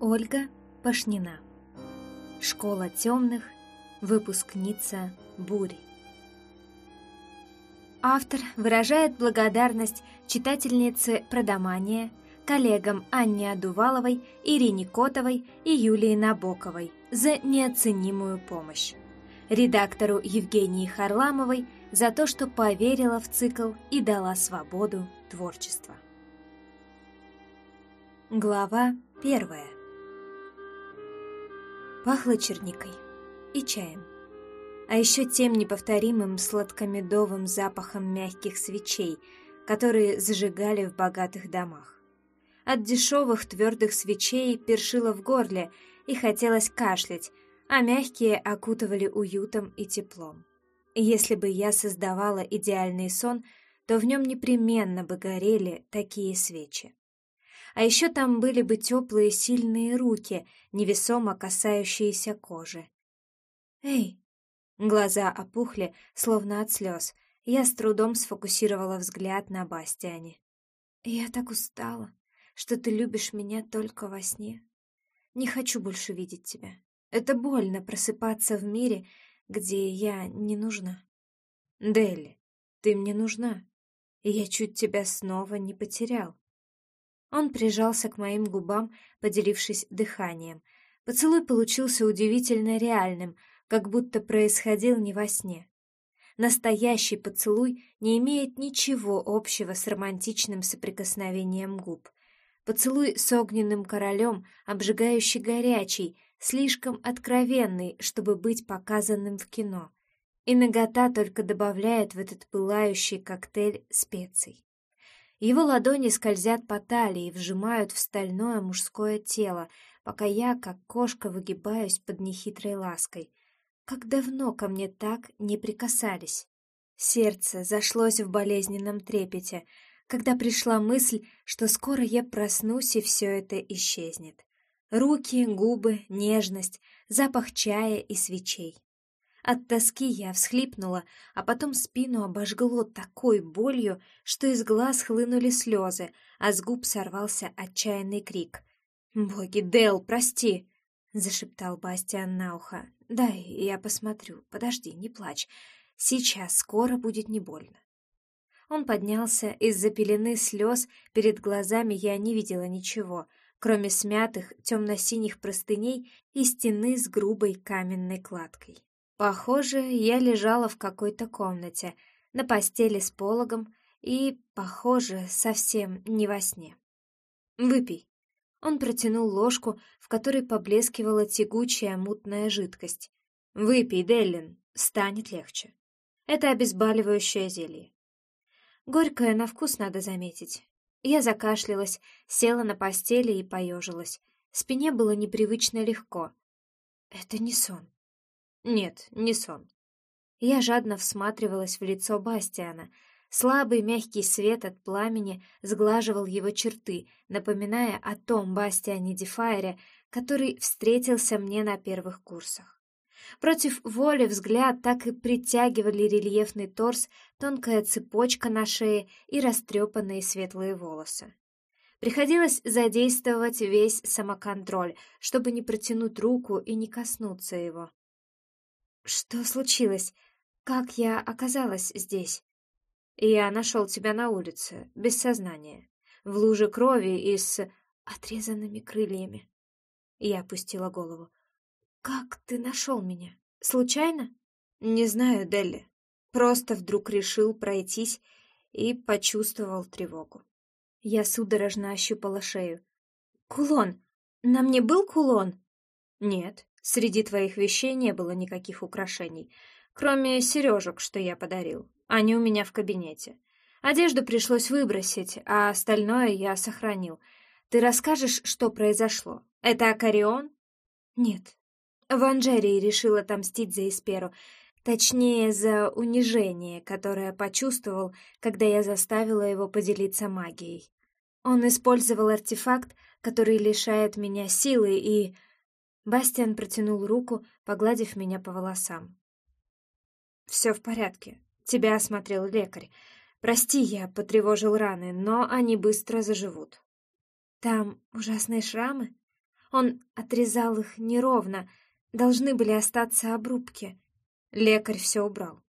Ольга Пашнина. Школа темных. Выпускница Бури. Автор выражает благодарность читательнице Продомания, коллегам Анне Адуваловой, Ирине Котовой и Юлии Набоковой за неоценимую помощь, редактору Евгении Харламовой за то, что поверила в цикл и дала свободу творчества. Глава первая. Пахло черникой и чаем. А еще тем неповторимым сладкомедовым запахом мягких свечей, которые зажигали в богатых домах. От дешевых твердых свечей першило в горле и хотелось кашлять, а мягкие окутывали уютом и теплом. Если бы я создавала идеальный сон, то в нем непременно бы горели такие свечи. А еще там были бы теплые сильные руки, невесомо касающиеся кожи. «Эй!» Глаза опухли, словно от слез. Я с трудом сфокусировала взгляд на Бастиане. «Я так устала, что ты любишь меня только во сне. Не хочу больше видеть тебя. Это больно просыпаться в мире, где я не нужна. Делли, ты мне нужна, я чуть тебя снова не потерял. Он прижался к моим губам, поделившись дыханием. Поцелуй получился удивительно реальным, как будто происходил не во сне. Настоящий поцелуй не имеет ничего общего с романтичным соприкосновением губ. Поцелуй с огненным королем, обжигающий горячий, слишком откровенный, чтобы быть показанным в кино. И нагота только добавляет в этот пылающий коктейль специй. Его ладони скользят по талии, вжимают в стальное мужское тело, пока я, как кошка, выгибаюсь под нехитрой лаской. Как давно ко мне так не прикасались. Сердце зашлось в болезненном трепете, когда пришла мысль, что скоро я проснусь и все это исчезнет. Руки, губы, нежность, запах чая и свечей. От тоски я всхлипнула, а потом спину обожгло такой болью, что из глаз хлынули слезы, а с губ сорвался отчаянный крик. «Боги, Дэл, прости!» — зашептал Бастиан на ухо. «Дай, я посмотрю. Подожди, не плачь. Сейчас скоро будет не больно». Он поднялся, из-за пелены слез перед глазами я не видела ничего, кроме смятых темно-синих простыней и стены с грубой каменной кладкой. Похоже, я лежала в какой-то комнате, на постели с пологом и, похоже, совсем не во сне. «Выпей». Он протянул ложку, в которой поблескивала тягучая мутная жидкость. «Выпей, Деллин, станет легче. Это обезболивающее зелье». Горькое на вкус надо заметить. Я закашлялась, села на постели и поежилась. Спине было непривычно легко. Это не сон. Нет, не сон. Я жадно всматривалась в лицо Бастиана. Слабый мягкий свет от пламени сглаживал его черты, напоминая о том Бастиане Дефайре, который встретился мне на первых курсах. Против воли взгляд так и притягивали рельефный торс, тонкая цепочка на шее и растрепанные светлые волосы. Приходилось задействовать весь самоконтроль, чтобы не протянуть руку и не коснуться его. «Что случилось? Как я оказалась здесь?» «Я нашел тебя на улице, без сознания, в луже крови и с отрезанными крыльями». Я опустила голову. «Как ты нашел меня? Случайно?» «Не знаю, Делли. Просто вдруг решил пройтись и почувствовал тревогу». Я судорожно ощупала шею. «Кулон! На мне был кулон?» «Нет, Среди твоих вещей не было никаких украшений, кроме сережек, что я подарил. Они у меня в кабинете. Одежду пришлось выбросить, а остальное я сохранил. Ты расскажешь, что произошло? Это Акарион? Нет. Ванжерий решил отомстить за Исперу, точнее, за унижение, которое почувствовал, когда я заставила его поделиться магией. Он использовал артефакт, который лишает меня силы и Бастиан протянул руку, погладив меня по волосам. «Все в порядке. Тебя осмотрел лекарь. Прости, я потревожил раны, но они быстро заживут». «Там ужасные шрамы?» Он отрезал их неровно, должны были остаться обрубки. Лекарь все убрал.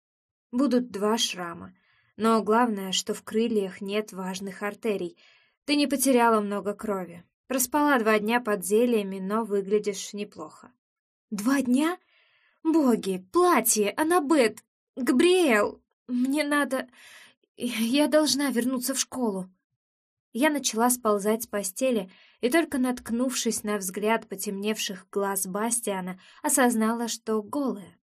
Будут два шрама. Но главное, что в крыльях нет важных артерий. Ты не потеряла много крови. Проспала два дня под зельями, но выглядишь неплохо. Два дня? Боги, платье, Аннабет, Габриэл, мне надо... Я должна вернуться в школу. Я начала сползать с постели и только наткнувшись на взгляд потемневших глаз Бастиана, осознала, что голая.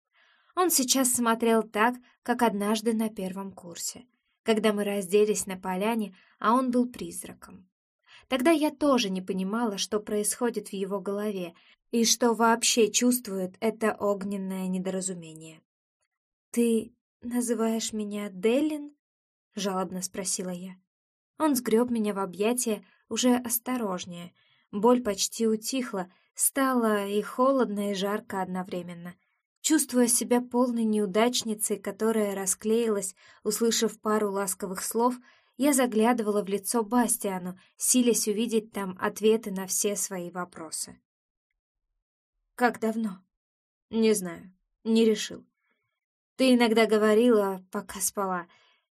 Он сейчас смотрел так, как однажды на первом курсе, когда мы разделись на поляне, а он был призраком. Тогда я тоже не понимала, что происходит в его голове и что вообще чувствует это огненное недоразумение. «Ты называешь меня Деллин?» — жалобно спросила я. Он сгреб меня в объятия уже осторожнее. Боль почти утихла, стало и холодно, и жарко одновременно. Чувствуя себя полной неудачницей, которая расклеилась, услышав пару ласковых слов, я заглядывала в лицо Бастиану, силясь увидеть там ответы на все свои вопросы. «Как давно?» «Не знаю. Не решил. Ты иногда говорила, пока спала,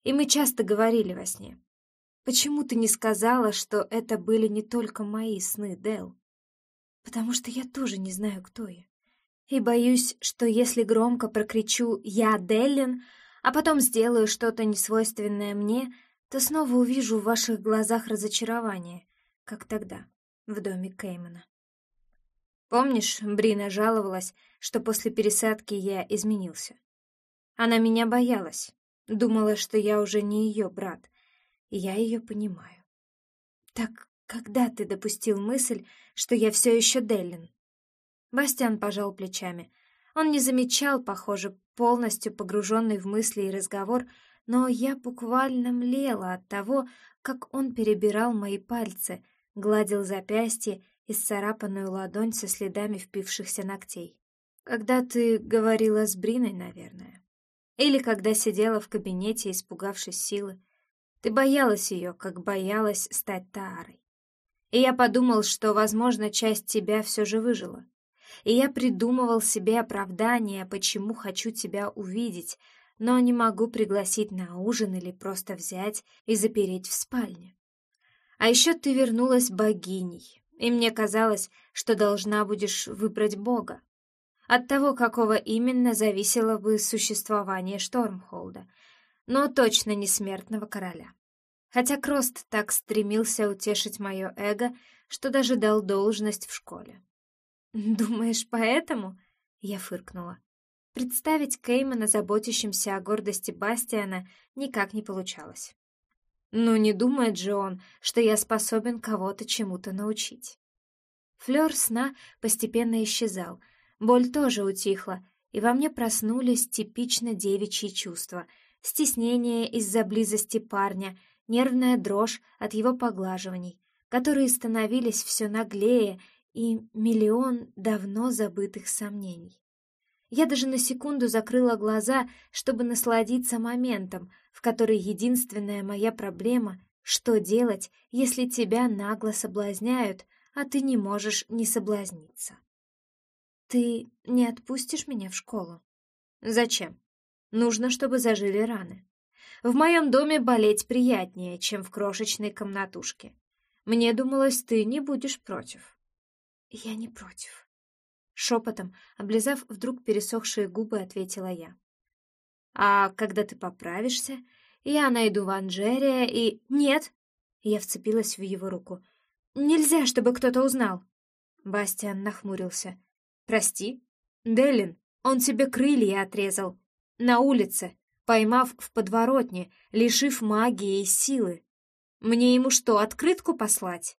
и мы часто говорили во сне. Почему ты не сказала, что это были не только мои сны, Дел? Потому что я тоже не знаю, кто я. И боюсь, что если громко прокричу «Я Деллин», а потом сделаю что-то несвойственное мне, то снова увижу в ваших глазах разочарование, как тогда, в доме Кеймана. Помнишь, Брина жаловалась, что после пересадки я изменился? Она меня боялась, думала, что я уже не ее брат, я ее понимаю. Так когда ты допустил мысль, что я все еще Деллин? Бастиан пожал плечами. Он не замечал, похоже, полностью погруженный в мысли и разговор, но я буквально млела от того, как он перебирал мои пальцы, гладил запястье и сцарапанную ладонь со следами впившихся ногтей. Когда ты говорила с Бриной, наверное. Или когда сидела в кабинете, испугавшись силы. Ты боялась ее, как боялась стать Таарой. И я подумал, что, возможно, часть тебя все же выжила. И я придумывал себе оправдание, почему хочу тебя увидеть, но не могу пригласить на ужин или просто взять и запереть в спальне. А еще ты вернулась богиней, и мне казалось, что должна будешь выбрать Бога. От того, какого именно, зависело бы существование Штормхолда — но точно не смертного короля. Хотя Крост так стремился утешить мое эго, что даже дал должность в школе. «Думаешь, поэтому?» — я фыркнула. Представить Кеймана, заботящимся о гордости Бастиана, никак не получалось. Ну, не думает же он, что я способен кого-то чему-то научить. Флёр сна постепенно исчезал, боль тоже утихла, и во мне проснулись типично девичьи чувства — стеснение из-за близости парня, нервная дрожь от его поглаживаний, которые становились все наглее, и миллион давно забытых сомнений. Я даже на секунду закрыла глаза, чтобы насладиться моментом, в который единственная моя проблема — что делать, если тебя нагло соблазняют, а ты не можешь не соблазниться. «Ты не отпустишь меня в школу?» «Зачем?» Нужно, чтобы зажили раны. В моем доме болеть приятнее, чем в крошечной комнатушке. Мне думалось, ты не будешь против. Я не против. Шепотом, облизав вдруг пересохшие губы, ответила я. А когда ты поправишься, я найду Ванжерия и... Нет! Я вцепилась в его руку. Нельзя, чтобы кто-то узнал. Бастиан нахмурился. Прости? Делин, он тебе крылья отрезал на улице, поймав в подворотне, лишив магии и силы. Мне ему что, открытку послать?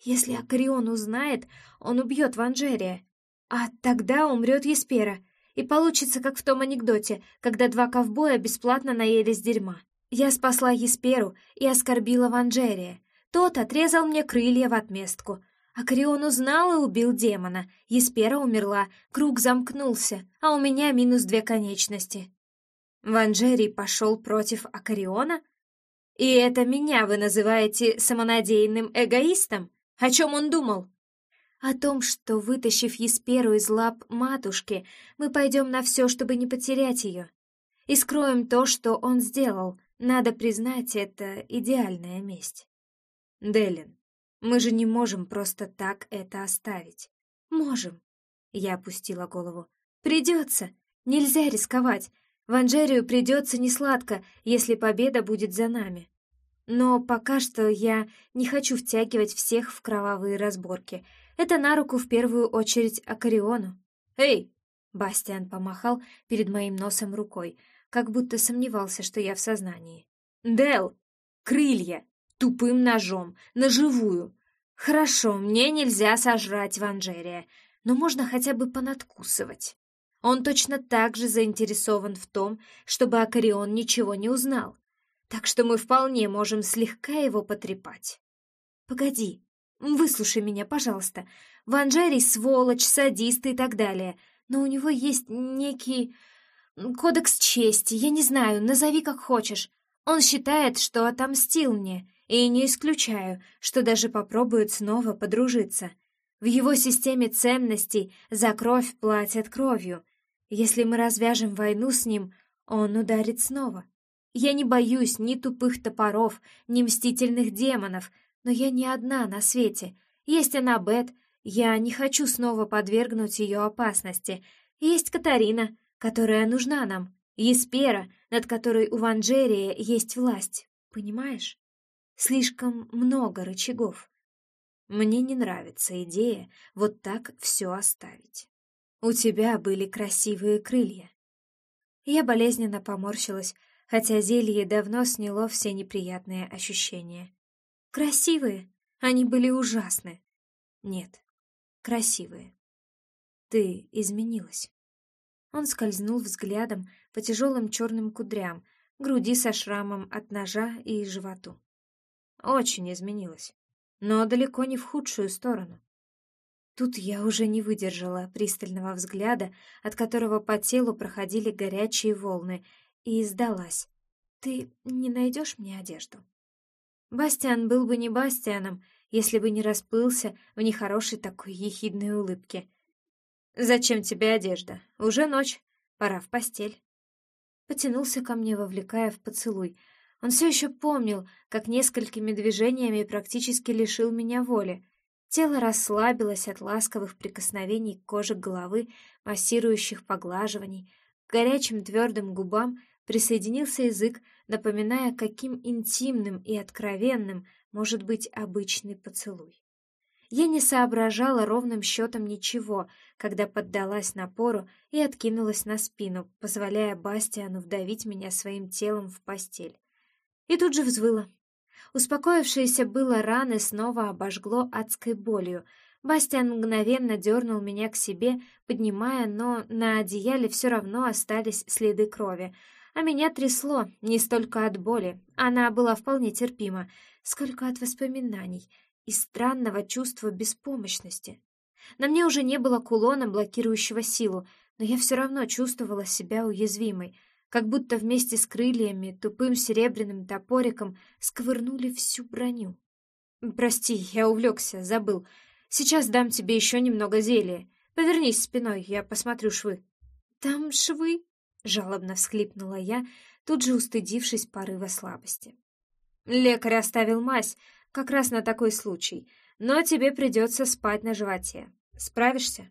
Если Акарион узнает, он убьет Ванжерия. А тогда умрет Еспера, и получится, как в том анекдоте, когда два ковбоя бесплатно наелись дерьма. Я спасла Есперу и оскорбила Ванжерия. Тот отрезал мне крылья в отместку. Акарион узнал и убил демона. Еспера умерла, круг замкнулся, а у меня минус две конечности. Ванжерий пошел против Акариона? И это меня вы называете самонадеянным эгоистом? О чем он думал? О том, что, вытащив Есперу из лап матушки, мы пойдем на все, чтобы не потерять ее. И скроем то, что он сделал. Надо признать, это идеальная месть. Делин, мы же не можем просто так это оставить. Можем. Я опустила голову. Придется. Нельзя рисковать. В Анжерию придется несладко, если победа будет за нами. Но пока что я не хочу втягивать всех в кровавые разборки. Это на руку в первую очередь Акариону. «Эй!» — Бастиан помахал перед моим носом рукой, как будто сомневался, что я в сознании. «Дел! Крылья! Тупым ножом! На живую! Хорошо, мне нельзя сожрать Ванжерия, но можно хотя бы понадкусывать. Он точно так же заинтересован в том, чтобы Акарион ничего не узнал так что мы вполне можем слегка его потрепать. Погоди, выслушай меня, пожалуйста. Ванжерий сволочь, садист и так далее, но у него есть некий кодекс чести, я не знаю, назови как хочешь. Он считает, что отомстил мне, и не исключаю, что даже попробует снова подружиться. В его системе ценностей за кровь платят кровью. Если мы развяжем войну с ним, он ударит снова. Я не боюсь ни тупых топоров, ни мстительных демонов, но я не одна на свете. Есть она, Бет, я не хочу снова подвергнуть ее опасности. Есть Катарина, которая нужна нам, Еспера, над которой у Ванжерия есть власть, понимаешь? Слишком много рычагов. Мне не нравится идея вот так все оставить. У тебя были красивые крылья. Я болезненно поморщилась, хотя зелье давно сняло все неприятные ощущения. Красивые, они были ужасны. Нет, красивые. Ты изменилась. Он скользнул взглядом по тяжелым черным кудрям, груди со шрамом от ножа и животу. Очень изменилась, но далеко не в худшую сторону. Тут я уже не выдержала пристального взгляда, от которого по телу проходили горячие волны, и сдалась. «Ты не найдешь мне одежду?» Бастиан был бы не Бастианом, если бы не расплылся в нехорошей такой ехидной улыбке. «Зачем тебе одежда? Уже ночь. Пора в постель». Потянулся ко мне, вовлекая в поцелуй. Он все еще помнил, как несколькими движениями практически лишил меня воли. Тело расслабилось от ласковых прикосновений к коже головы, массирующих поглаживаний, к горячим твердым губам, присоединился язык, напоминая, каким интимным и откровенным может быть обычный поцелуй. Я не соображала ровным счетом ничего, когда поддалась напору и откинулась на спину, позволяя Бастиану вдавить меня своим телом в постель. И тут же взвыла. Успокоившиеся было раны снова обожгло адской болью. Бастиан мгновенно дернул меня к себе, поднимая, но на одеяле все равно остались следы крови — а меня трясло не столько от боли, она была вполне терпима, сколько от воспоминаний и странного чувства беспомощности. На мне уже не было кулона, блокирующего силу, но я все равно чувствовала себя уязвимой, как будто вместе с крыльями, тупым серебряным топориком сковырнули всю броню. «Прости, я увлекся, забыл. Сейчас дам тебе еще немного зелья. Повернись спиной, я посмотрю швы». «Там швы?» Жалобно всхлипнула я, тут же устыдившись порыва слабости. Лекарь оставил мазь, как раз на такой случай, но тебе придется спать на животе. Справишься?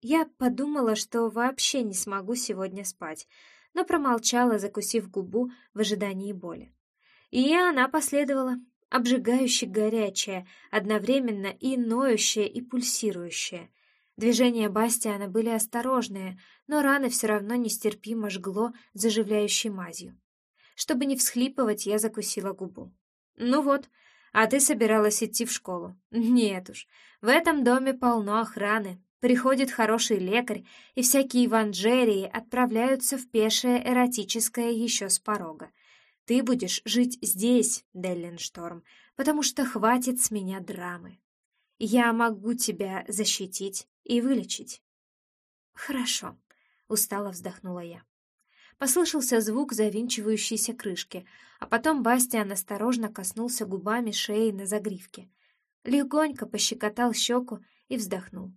Я подумала, что вообще не смогу сегодня спать, но промолчала, закусив губу в ожидании боли. И она последовала, обжигающе горячая, одновременно и ноющая, и пульсирующая. Движения Бастиана были осторожные, но раны все равно нестерпимо жгло заживляющей мазью. Чтобы не всхлипывать, я закусила губу. «Ну вот, а ты собиралась идти в школу?» «Нет уж, в этом доме полно охраны. Приходит хороший лекарь, и всякие ванжерии отправляются в пешее эротическое еще с порога. Ты будешь жить здесь, Делленшторм, потому что хватит с меня драмы. Я могу тебя защитить и вылечить. Хорошо, устало вздохнула я. Послышался звук завинчивающейся крышки, а потом Бастиан осторожно коснулся губами шеи на загривке. легонько пощекотал щеку и вздохнул.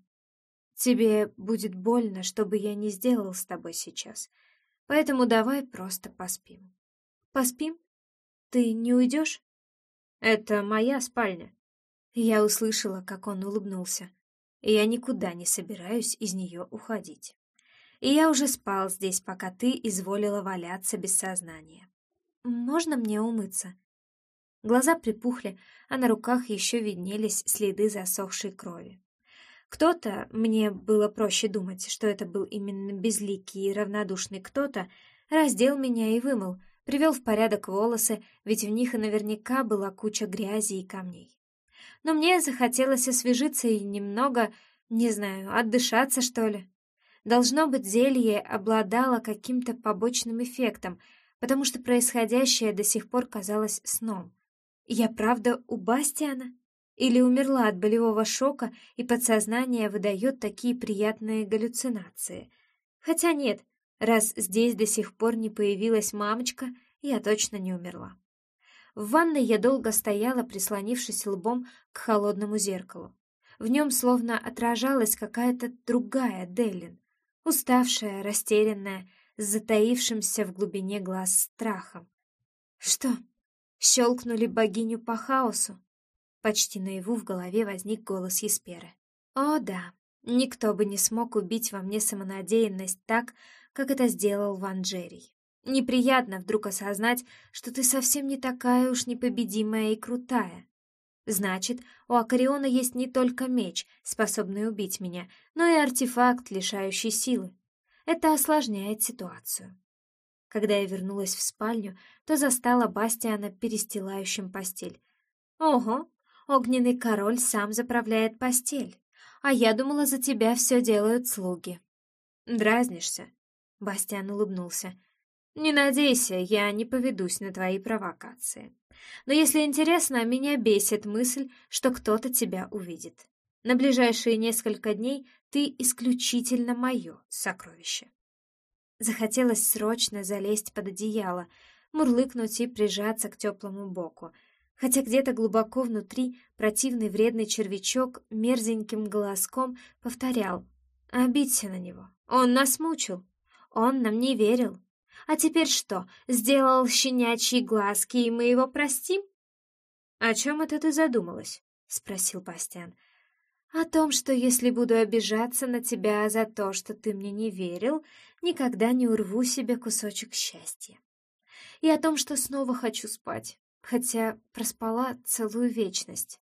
«Тебе будет больно, что бы я не сделал с тобой сейчас, поэтому давай просто поспим». «Поспим? Ты не уйдешь?» «Это моя спальня». Я услышала, как он улыбнулся. И я никуда не собираюсь из нее уходить. И я уже спал здесь, пока ты изволила валяться без сознания. Можно мне умыться?» Глаза припухли, а на руках еще виднелись следы засохшей крови. Кто-то, мне было проще думать, что это был именно безликий и равнодушный кто-то, раздел меня и вымыл, привел в порядок волосы, ведь в них и наверняка была куча грязи и камней. Но мне захотелось освежиться и немного, не знаю, отдышаться, что ли. Должно быть, зелье обладало каким-то побочным эффектом, потому что происходящее до сих пор казалось сном. Я правда у Бастиана? Или умерла от болевого шока, и подсознание выдает такие приятные галлюцинации? Хотя нет, раз здесь до сих пор не появилась мамочка, я точно не умерла. В ванной я долго стояла, прислонившись лбом к холодному зеркалу. В нем словно отражалась какая-то другая Деллин, уставшая, растерянная, с затаившимся в глубине глаз страхом. Что, щелкнули богиню по хаосу? Почти наяву в голове возник голос Есперы. О да, никто бы не смог убить во мне самонадеянность так, как это сделал Ван Джерри. Неприятно вдруг осознать, что ты совсем не такая уж непобедимая и крутая. Значит, у Акариона есть не только меч, способный убить меня, но и артефакт, лишающий силы. Это осложняет ситуацию. Когда я вернулась в спальню, то застала Бастиана перестилающим постель. Ого, огненный король сам заправляет постель, а я думала, за тебя все делают слуги. Дразнишься? Бастиан улыбнулся. Не надейся, я не поведусь на твои провокации. Но если интересно, меня бесит мысль, что кто-то тебя увидит. На ближайшие несколько дней ты исключительно мое сокровище. Захотелось срочно залезть под одеяло, мурлыкнуть и прижаться к теплому боку, хотя где-то глубоко внутри противный вредный червячок мерзеньким голоском повторял «Обидься на него, он нас мучил, он нам не верил, а теперь что, сделал щенячьи глазки, и мы его простим?» «О чем это ты задумалась?» — спросил Бастиан. «О том, что если буду обижаться на тебя за то, что ты мне не верил, никогда не урву себе кусочек счастья. И о том, что снова хочу спать, хотя проспала целую вечность».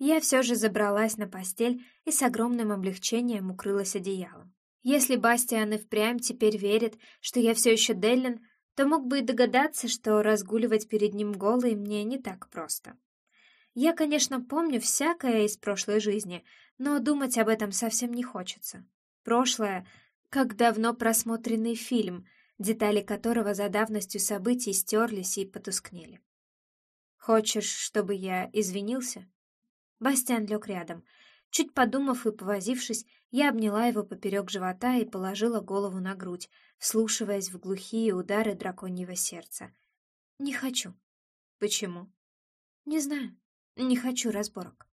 Я все же забралась на постель и с огромным облегчением укрылась одеялом. Если Бастиан и впрямь теперь верит, что я все еще Деллин, то мог бы и догадаться, что разгуливать перед ним голой мне не так просто. Я, конечно, помню всякое из прошлой жизни, но думать об этом совсем не хочется. Прошлое — как давно просмотренный фильм, детали которого за давностью событий стерлись и потускнели. «Хочешь, чтобы я извинился?» Бастиан лег рядом — Чуть подумав и повозившись, я обняла его поперек живота и положила голову на грудь, вслушиваясь в глухие удары драконьего сердца. «Не хочу». «Почему?» «Не знаю. Не хочу разборок.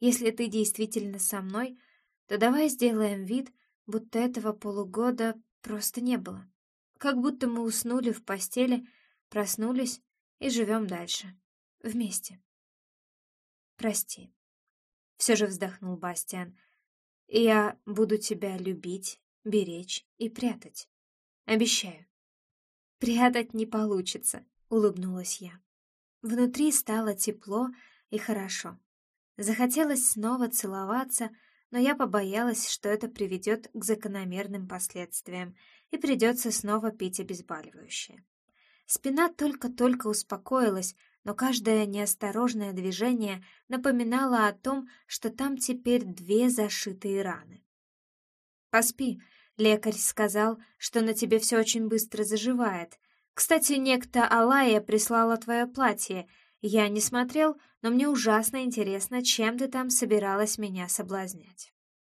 Если ты действительно со мной, то давай сделаем вид, будто этого полугода просто не было. Как будто мы уснули в постели, проснулись и живем дальше. Вместе. Прости. Все же вздохнул Бастиан. Я буду тебя любить, беречь и прятать. Обещаю. Прятать не получится, улыбнулась я. Внутри стало тепло и хорошо. Захотелось снова целоваться, но я побоялась, что это приведет к закономерным последствиям, и придется снова пить обезболивающее. Спина только-только успокоилась, но каждое неосторожное движение напоминало о том, что там теперь две зашитые раны. «Поспи», — лекарь сказал, что на тебе все очень быстро заживает. Кстати, некто Алая прислала твое платье. Я не смотрел, но мне ужасно интересно, чем ты там собиралась меня соблазнять.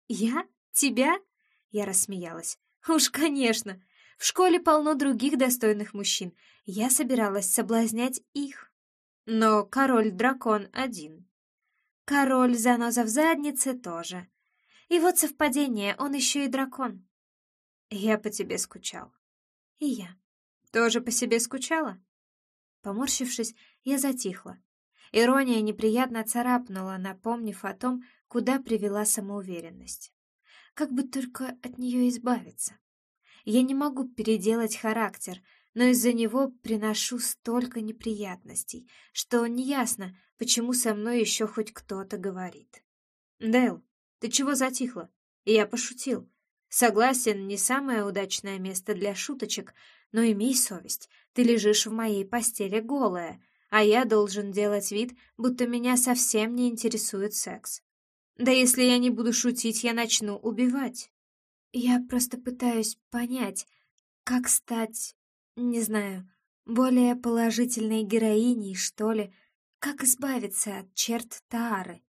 «Я? Тебя?» — я рассмеялась. «Уж, конечно. В школе полно других достойных мужчин. Я собиралась соблазнять их». Но король-дракон один. Король заноза в заднице тоже. И вот совпадение, он еще и дракон. Я по тебе скучал. И я. Тоже по себе скучала? Поморщившись, я затихла. Ирония неприятно царапнула, напомнив о том, куда привела самоуверенность. Как бы только от нее избавиться. Я не могу переделать характер, но из-за него приношу столько неприятностей, что неясно, почему со мной еще хоть кто-то говорит. Дэл, ты чего затихла? Я пошутил. Согласен, не самое удачное место для шуточек, но имей совесть, ты лежишь в моей постели голая, а я должен делать вид, будто меня совсем не интересует секс. Да если я не буду шутить, я начну убивать. Я просто пытаюсь понять, как стать, не знаю, более положительной героиней, что ли, как избавиться от черт Таары.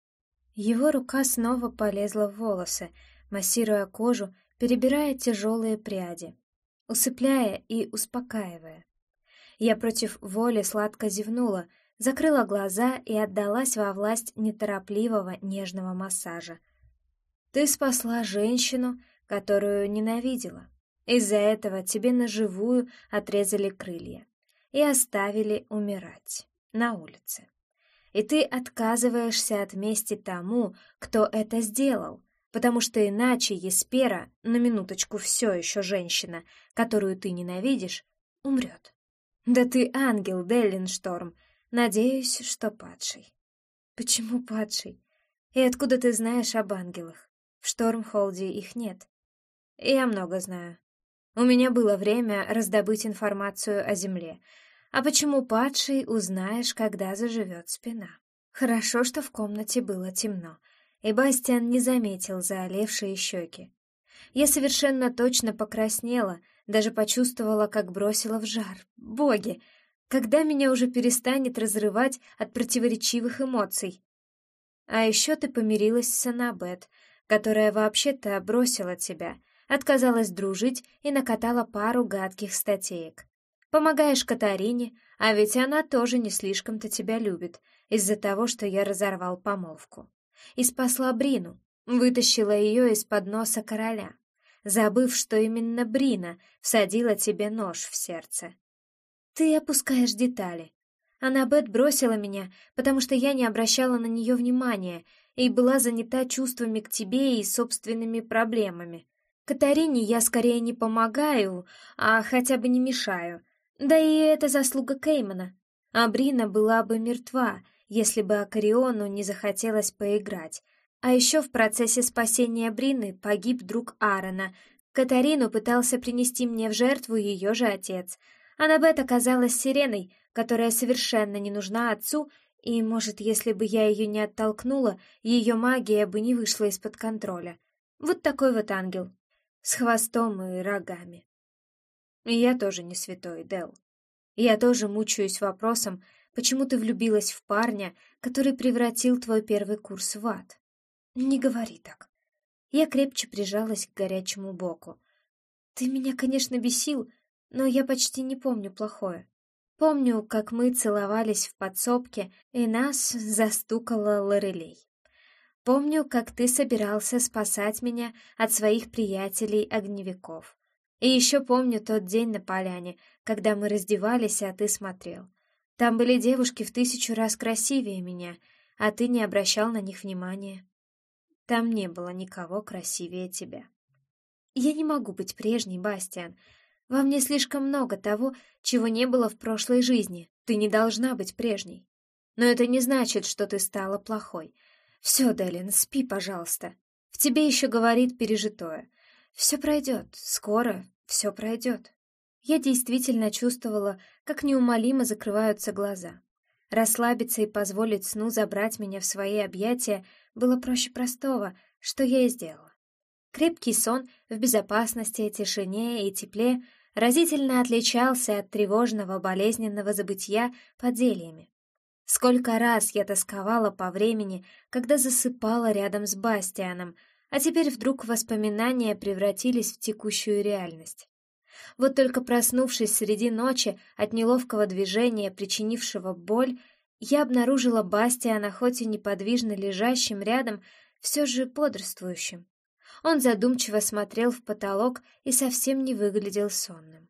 Его рука снова полезла в волосы, массируя кожу перебирая тяжелые пряди, усыпляя и успокаивая. Я против воли сладко зевнула, закрыла глаза и отдалась во власть неторопливого нежного массажа. Ты спасла женщину, которую ненавидела. Из-за этого тебе наживую отрезали крылья и оставили умирать на улице. И ты отказываешься от мести тому, кто это сделал, потому что иначе Еспера, на минуточку все еще женщина, которую ты ненавидишь, умрет. Да ты ангел, Деллиншторм, надеюсь, что падший. Почему падший? И откуда ты знаешь об ангелах? В Штормхолде их нет. Я много знаю. У меня было время раздобыть информацию о Земле. А почему падший, узнаешь, когда заживет спина. Хорошо, что в комнате было темно — и Бастиан не заметил заолевшие щеки. Я совершенно точно покраснела, даже почувствовала, как бросила в жар. Боги! Когда меня уже перестанет разрывать от противоречивых эмоций? А еще ты помирилась с Анабет, которая вообще-то бросила тебя, отказалась дружить и накатала пару гадких статеек. Помогаешь Катарине, а ведь она тоже не слишком-то тебя любит, из-за того, что я разорвал помолвку и спасла Брину, вытащила ее из-под носа короля, забыв, что именно Брина всадила тебе нож в сердце. Ты опускаешь детали. Аннабет бросила меня, потому что я не обращала на нее внимания и была занята чувствами к тебе и собственными проблемами. Катарине я скорее не помогаю, а хотя бы не мешаю. Да и это заслуга Кеймана. А Брина была бы мертва, если бы Акариону не захотелось поиграть. А еще в процессе спасения Брины погиб друг Аарона. Катарину пытался принести мне в жертву ее же отец. Аннабет оказалась сиреной, которая совершенно не нужна отцу, и, может, если бы я ее не оттолкнула, ее магия бы не вышла из-под контроля. Вот такой вот ангел. С хвостом и рогами. И я тоже не святой, Дел. Я тоже мучаюсь вопросом, Почему ты влюбилась в парня, который превратил твой первый курс в ад? Не говори так. Я крепче прижалась к горячему боку. Ты меня, конечно, бесил, но я почти не помню плохое. Помню, как мы целовались в подсобке, и нас застукала Лорелей. Помню, как ты собирался спасать меня от своих приятелей-огневиков. И еще помню тот день на поляне, когда мы раздевались, а ты смотрел. Там были девушки в тысячу раз красивее меня, а ты не обращал на них внимания. Там не было никого красивее тебя. Я не могу быть прежней, Бастиан. Во мне слишком много того, чего не было в прошлой жизни. Ты не должна быть прежней. Но это не значит, что ты стала плохой. Все, Делин, спи, пожалуйста. В тебе еще говорит пережитое. Все пройдет, скоро все пройдет. Я действительно чувствовала, как неумолимо закрываются глаза. Расслабиться и позволить сну забрать меня в свои объятия было проще простого, что я и сделала. Крепкий сон в безопасности, тишине и тепле разительно отличался от тревожного болезненного забытия под зельями. Сколько раз я тосковала по времени, когда засыпала рядом с Бастианом, а теперь вдруг воспоминания превратились в текущую реальность. Вот только проснувшись среди ночи от неловкого движения, причинившего боль, я обнаружила Бастиана хоть и неподвижно лежащим рядом, все же бодрствующим. Он задумчиво смотрел в потолок и совсем не выглядел сонным.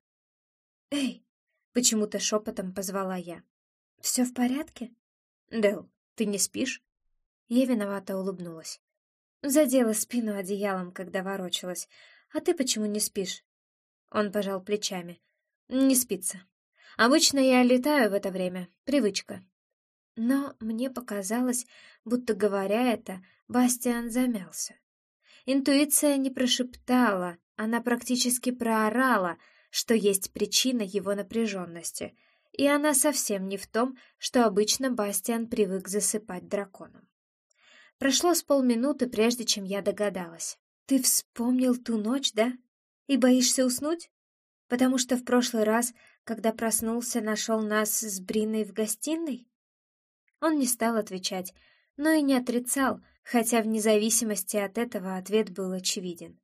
«Эй!» — почему-то шепотом позвала я. «Все в порядке?» «Дел, ты не спишь?» Я виновато улыбнулась. Задела спину одеялом, когда ворочалась. «А ты почему не спишь?» Он пожал плечами. «Не спится. Обычно я летаю в это время. Привычка». Но мне показалось, будто говоря это, Бастиан замялся. Интуиция не прошептала, она практически проорала, что есть причина его напряженности, и она совсем не в том, что обычно Бастиан привык засыпать драконом. Прошло с полминуты, прежде чем я догадалась. «Ты вспомнил ту ночь, да? И боишься уснуть? Потому что в прошлый раз, когда проснулся, нашел нас с Бриной в гостиной?» Он не стал отвечать, но и не отрицал, хотя вне зависимости от этого ответ был очевиден.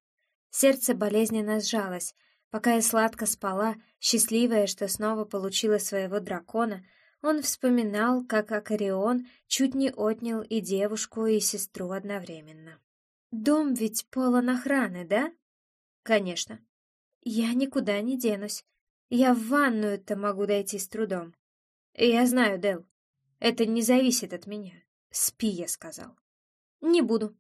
Сердце болезненно сжалось, пока я сладко спала, счастливая, что снова получила своего дракона, он вспоминал, как Акарион чуть не отнял и девушку, и сестру одновременно. «Дом ведь полон охраны, да?» «Конечно». «Я никуда не денусь. Я в ванную-то могу дойти с трудом». «Я знаю, Дел. Это не зависит от меня. Спи, я сказал. Не буду.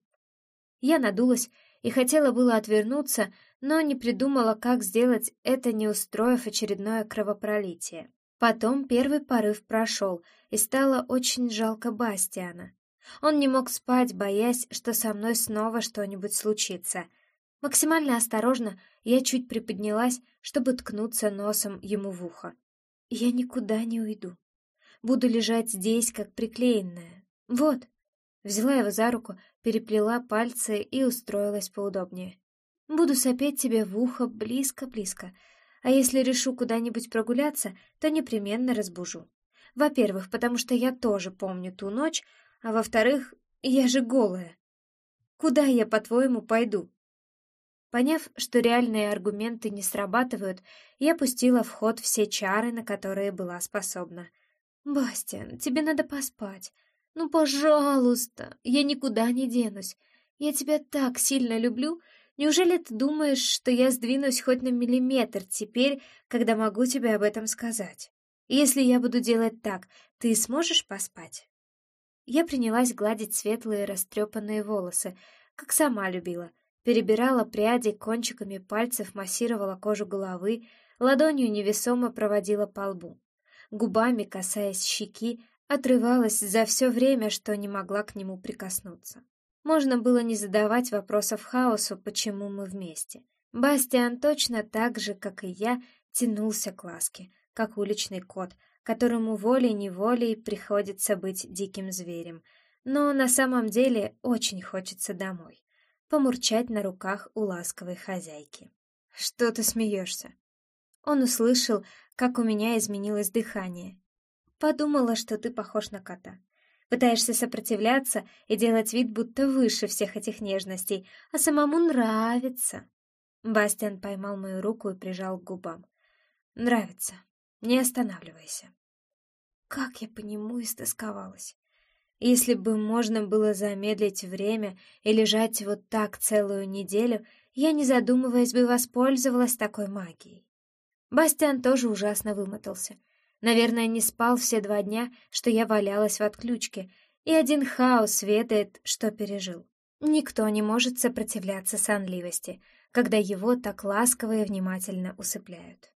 Я надулась и хотела было отвернуться, но не придумала, как сделать это, не устроив очередное кровопролитие. Потом первый порыв прошел, и стало очень жалко Бастиана. Он не мог спать, боясь, что со мной снова что-нибудь случится. Максимально осторожно я чуть приподнялась, чтобы ткнуться носом ему в ухо. «Я никуда не уйду. Буду лежать здесь, как приклеенная. Вот. Взяла его за руку, переплела пальцы и устроилась поудобнее. Буду сопеть тебе в ухо близко-близко. А если решу куда-нибудь прогуляться, то непременно разбужу. Во-первых, потому что я тоже помню ту ночь, а во-вторых, я же голая. Куда я, по-твоему, пойду? Поняв, что реальные аргументы не срабатывают, я пустила в ход все чары, на которые была способна — «Бастиан, тебе надо поспать. Ну, пожалуйста, я никуда не денусь. Я тебя так сильно люблю. Неужели ты думаешь, что я сдвинусь хоть на миллиметр теперь, когда могу тебе об этом сказать? Если я буду делать так, ты сможешь поспать?» Я принялась гладить светлые растрепанные волосы, как сама любила. Перебирала пряди кончиками пальцев, массировала кожу головы, ладонью невесомо проводила по лбу губами касаясь щеки, отрывалась за все время, что не могла к нему прикоснуться. Можно было не задавать вопросов хаосу, почему мы вместе. Бастиан точно так же, как и я, тянулся к ласке, как уличный кот, которому волей-неволей приходится быть диким зверем. Но на самом деле очень хочется домой. Помурчать на руках у ласковой хозяйки. «Что ты смеешься?» Он услышал, как у меня изменилось дыхание. Подумала, что ты похож на кота. Пытаешься сопротивляться и делать вид, будто выше всех этих нежностей, а самому нравится. Бастиан поймал мою руку и прижал к губам. Нравится. Не останавливайся. Как я по нему истосковалась. Если бы можно было замедлить время и лежать вот так целую неделю, я, не задумываясь, бы воспользовалась такой магией. Бастиан тоже ужасно вымотался. Наверное, не спал все два дня, что я валялась в отключке, и один хаос ведает, что пережил. Никто не может сопротивляться сонливости, когда его так ласково и внимательно усыпляют.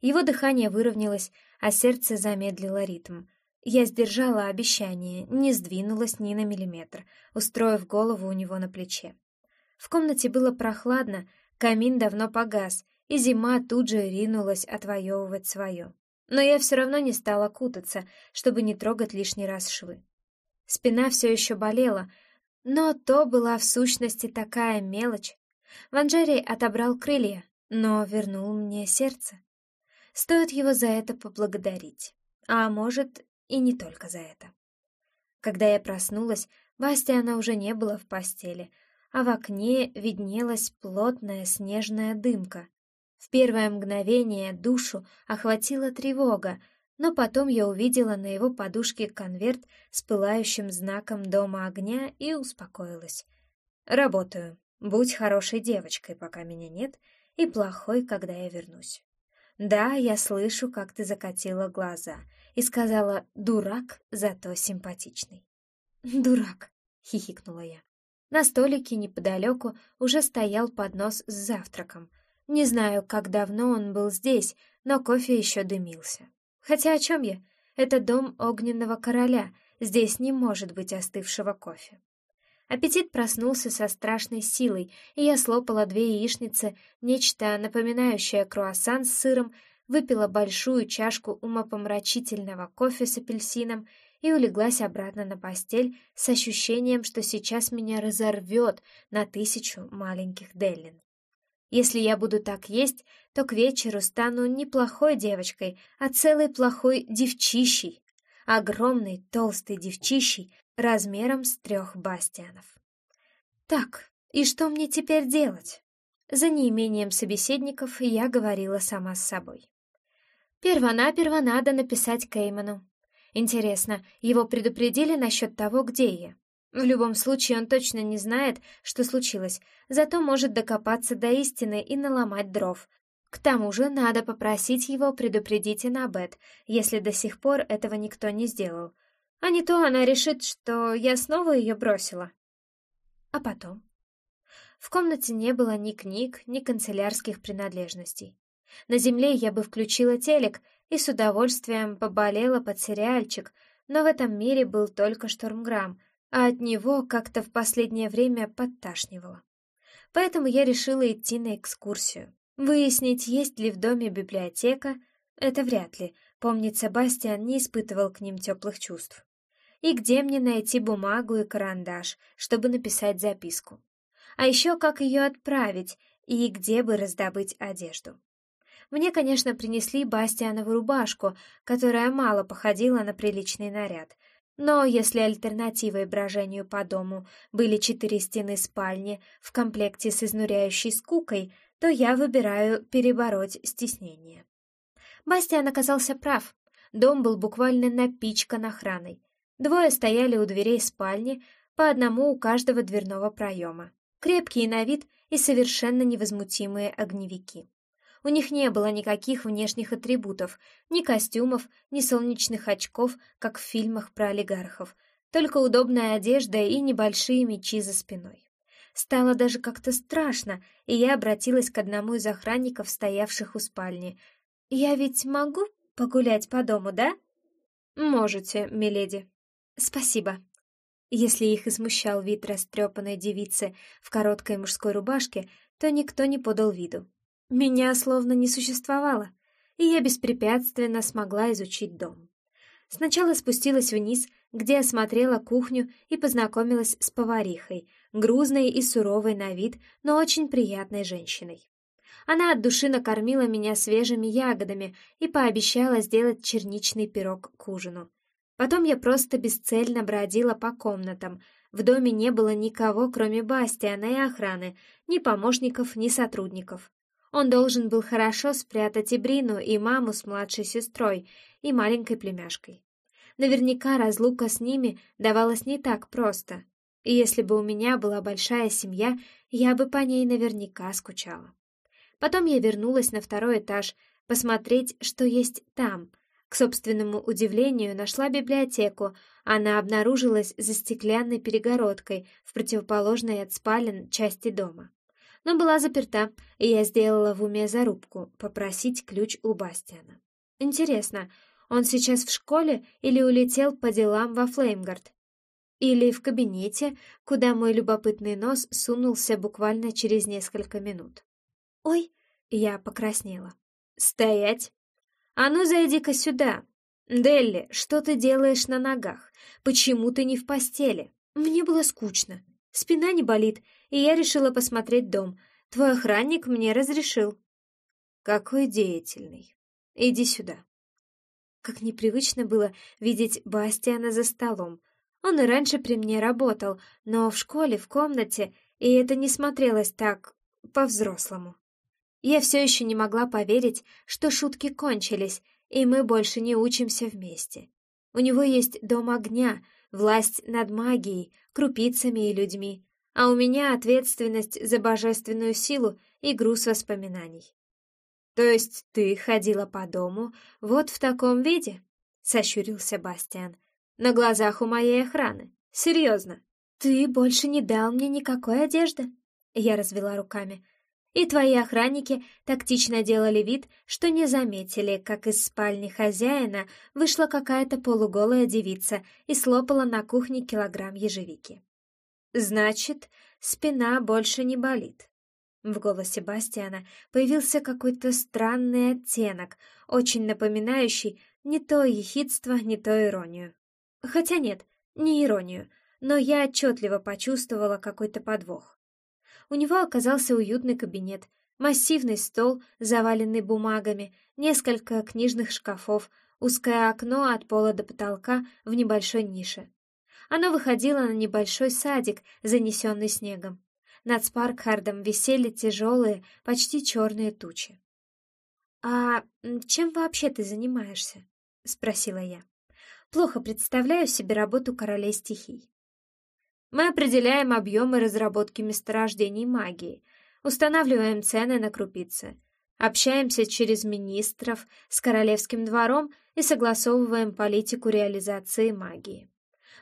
Его дыхание выровнялось, а сердце замедлило ритм. Я сдержала обещание, не сдвинулась ни на миллиметр, устроив голову у него на плече. В комнате было прохладно, камин давно погас, и зима тут же ринулась отвоевывать свое. Но я все равно не стала кутаться, чтобы не трогать лишний раз швы. Спина все еще болела, но то была в сущности такая мелочь. Ванжерий отобрал крылья, но вернул мне сердце. Стоит его за это поблагодарить, а может и не только за это. Когда я проснулась, Бастиана уже не было в постели, а в окне виднелась плотная снежная дымка, в первое мгновение душу охватила тревога, но потом я увидела на его подушке конверт с пылающим знаком дома огня и успокоилась. «Работаю. Будь хорошей девочкой, пока меня нет, и плохой, когда я вернусь». «Да, я слышу, как ты закатила глаза и сказала «дурак, зато симпатичный». «Дурак», — хихикнула я. На столике неподалеку уже стоял поднос с завтраком. Не знаю, как давно он был здесь, но кофе еще дымился. Хотя о чем я? Это дом огненного короля, здесь не может быть остывшего кофе. Аппетит проснулся со страшной силой, и я слопала две яичницы, нечто напоминающее круассан с сыром, выпила большую чашку умопомрачительного кофе с апельсином и улеглась обратно на постель с ощущением, что сейчас меня разорвет на тысячу маленьких Деллин. Если я буду так есть, то к вечеру стану не плохой девочкой, а целой плохой девчищей, огромной толстой девчищей размером с трех бастианов. Так, и что мне теперь делать? За неимением собеседников я говорила сама с собой. Первонаперво надо написать Кейману. Интересно, его предупредили насчет того, где я? В любом случае, он точно не знает, что случилось, зато может докопаться до истины и наломать дров. К тому же надо попросить его предупредить Инабет, если до сих пор этого никто не сделал. А не то она решит, что я снова ее бросила. А потом? В комнате не было ни книг, ни канцелярских принадлежностей. На земле я бы включила телек и с удовольствием поболела под сериальчик, но в этом мире был только Штормграм, а от него как-то в последнее время подташнивало. Поэтому я решила идти на экскурсию. Выяснить, есть ли в доме библиотека, это вряд ли, помнится, Бастиан не испытывал к ним теплых чувств. И где мне найти бумагу и карандаш, чтобы написать записку? А еще как ее отправить и где бы раздобыть одежду? Мне, конечно, принесли Бастианову рубашку, которая мало походила на приличный наряд. Но если альтернативой брожению по дому были четыре стены спальни в комплекте с изнуряющей скукой, то я выбираю перебороть стеснение. Бастиан оказался прав. Дом был буквально напичкан охраной. Двое стояли у дверей спальни, по одному у каждого дверного проема. Крепкие на вид и совершенно невозмутимые огневики. У них не было никаких внешних атрибутов, ни костюмов, ни солнечных очков, как в фильмах про олигархов, только удобная одежда и небольшие мечи за спиной. Стало даже как-то страшно, и я обратилась к одному из охранников, стоявших у спальни. «Я ведь могу погулять по дому, да?» «Можете, миледи». «Спасибо». Если их и смущал вид растрепанной девицы в короткой мужской рубашке, то никто не подал виду. Меня словно не существовало, и я беспрепятственно смогла изучить дом. Сначала спустилась вниз, где осмотрела кухню и познакомилась с поварихой, грузной и суровой на вид, но очень приятной женщиной. Она от души накормила меня свежими ягодами и пообещала сделать черничный пирог к ужину. Потом я просто бесцельно бродила по комнатам. В доме не было никого, кроме Бастиана и охраны, ни помощников, ни сотрудников. Он должен был хорошо спрятать и Брину, и маму с младшей сестрой, и маленькой племяшкой. Наверняка разлука с ними давалась не так просто, и если бы у меня была большая семья, я бы по ней наверняка скучала. Потом я вернулась на второй этаж, посмотреть, что есть там. К собственному удивлению нашла библиотеку, она обнаружилась за стеклянной перегородкой в противоположной от спален части дома но была заперта, и я сделала в уме зарубку попросить ключ у Бастиана. Интересно, он сейчас в школе или улетел по делам во Флеймгард? Или в кабинете, куда мой любопытный нос сунулся буквально через несколько минут? «Ой!» — я покраснела. «Стоять! А ну, зайди-ка сюда! Делли, что ты делаешь на ногах? Почему ты не в постели?» Мне было скучно. Спина не болит, и я решила посмотреть дом. Твой охранник мне разрешил. Какой деятельный. Иди сюда. Как непривычно было видеть Бастиана за столом. Он и раньше при мне работал, но в школе, в комнате, и это не смотрелось так по-взрослому. Я все еще не могла поверить, что шутки кончились, и мы больше не учимся вместе. У него есть дом огня, власть над магией, крупицами и людьми, а у меня ответственность за божественную силу и груз воспоминаний. То есть ты ходила по дому вот в таком виде? Сощурился Бастиан. На глазах у моей охраны. Серьезно. Ты больше не дал мне никакой одежды. Я развела руками. И твои охранники тактично делали вид, что не заметили, как из спальни хозяина вышла какая-то полуголая девица и слопала на кухне килограмм ежевики. Значит, спина больше не болит. В голосе Бастиана появился какой-то странный оттенок, очень напоминающий не то ехидство, не то иронию. Хотя нет, не иронию, но я отчетливо почувствовала какой-то подвох. У него оказался уютный кабинет, массивный стол, заваленный бумагами, несколько книжных шкафов, узкое окно от пола до потолка в небольшой нише. Оно выходило на небольшой садик, занесенный снегом. Над Спаркхардом висели тяжелые, почти черные тучи. «А чем вообще ты занимаешься?» — спросила я. «Плохо представляю себе работу королей стихий». «Мы определяем объемы разработки месторождений магии, устанавливаем цены на крупицы, общаемся через министров с королевским двором и согласовываем политику реализации магии.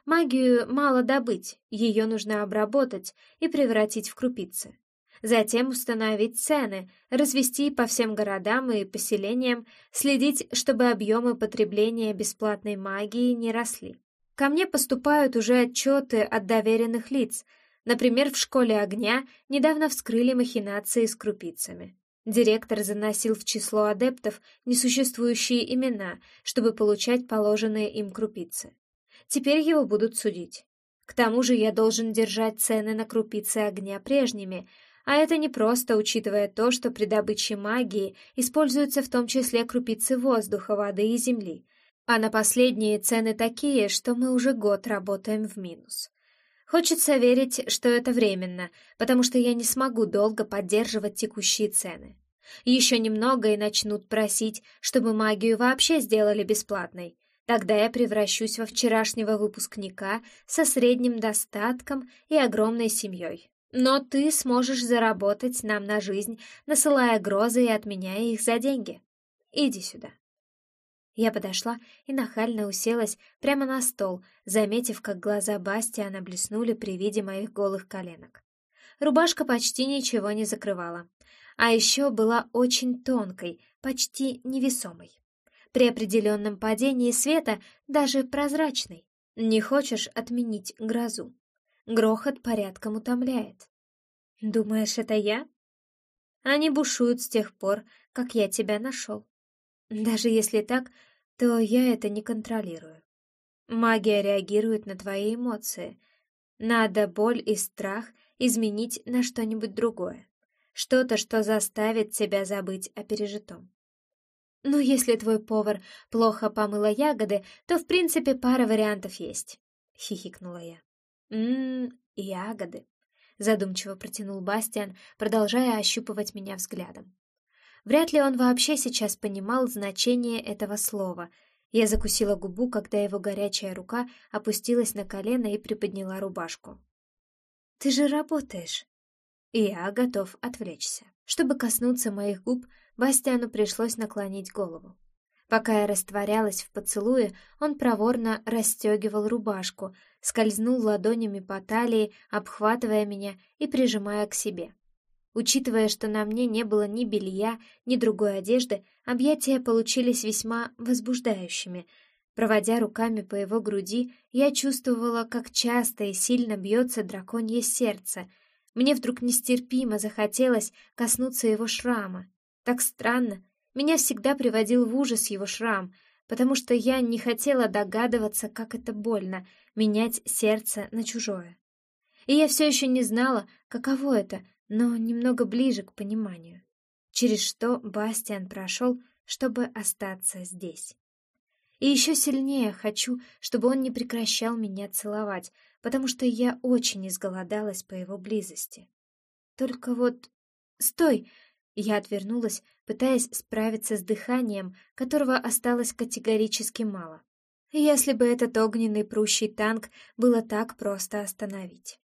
Магию мало добыть, ее нужно обработать и превратить в крупицы. Затем установить цены, развести по всем городам и поселениям, следить, чтобы объемы потребления бесплатной магии не росли. Ко мне поступают уже отчеты от доверенных лиц. Например, в школе огня недавно вскрыли махинации с крупицами. Директор заносил в число адептов несуществующие имена, чтобы получать положенные им крупицы. Теперь его будут судить. К тому же я должен держать цены на крупицы огня прежними, а это не просто, учитывая то, что при добыче магии используются в том числе крупицы воздуха, воды и земли. А на последние цены такие, что мы уже год работаем в минус. Хочется верить, что это временно, потому что я не смогу долго поддерживать текущие цены. Еще немного и начнут просить, чтобы магию вообще сделали бесплатной. Тогда я превращусь во вчерашнего выпускника со средним достатком и огромной семьей. Но ты сможешь заработать нам на жизнь, насылая грозы и отменяя их за деньги. Иди сюда. Я подошла и нахально уселась прямо на стол, заметив, как глаза Бастиана блеснули при виде моих голых коленок. Рубашка почти ничего не закрывала, а еще была очень тонкой, почти невесомой при определенном падении света даже прозрачный. Не хочешь отменить грозу. Грохот порядком утомляет. Думаешь, это я? Они бушуют с тех пор, как я тебя нашел. Даже если так, то я это не контролирую. Магия реагирует на твои эмоции. Надо боль и страх изменить на что-нибудь другое. Что-то, что заставит тебя забыть о пережитом. «Ну, если твой повар плохо помыла ягоды, то, в принципе, пара вариантов есть», — хихикнула я. «Ммм, ягоды», — задумчиво протянул Бастиан, продолжая ощупывать меня взглядом. Вряд ли он вообще сейчас понимал значение этого слова. Я закусила губу, когда его горячая рука опустилась на колено и приподняла рубашку. «Ты же работаешь!» И я готов отвлечься. Чтобы коснуться моих губ, Бастиану пришлось наклонить голову. Пока я растворялась в поцелуе, он проворно расстегивал рубашку, скользнул ладонями по талии, обхватывая меня и прижимая к себе. Учитывая, что на мне не было ни белья, ни другой одежды, объятия получились весьма возбуждающими. Проводя руками по его груди, я чувствовала, как часто и сильно бьется драконье сердце. Мне вдруг нестерпимо захотелось коснуться его шрама, так странно. Меня всегда приводил в ужас его шрам, потому что я не хотела догадываться, как это больно — менять сердце на чужое. И я все еще не знала, каково это, но немного ближе к пониманию. Через что Бастиан прошел, чтобы остаться здесь. И еще сильнее хочу, чтобы он не прекращал меня целовать, потому что я очень изголодалась по его близости. Только вот... Стой! Я отвернулась, пытаясь справиться с дыханием, которого осталось категорически мало. Если бы этот огненный прущий танк было так просто остановить.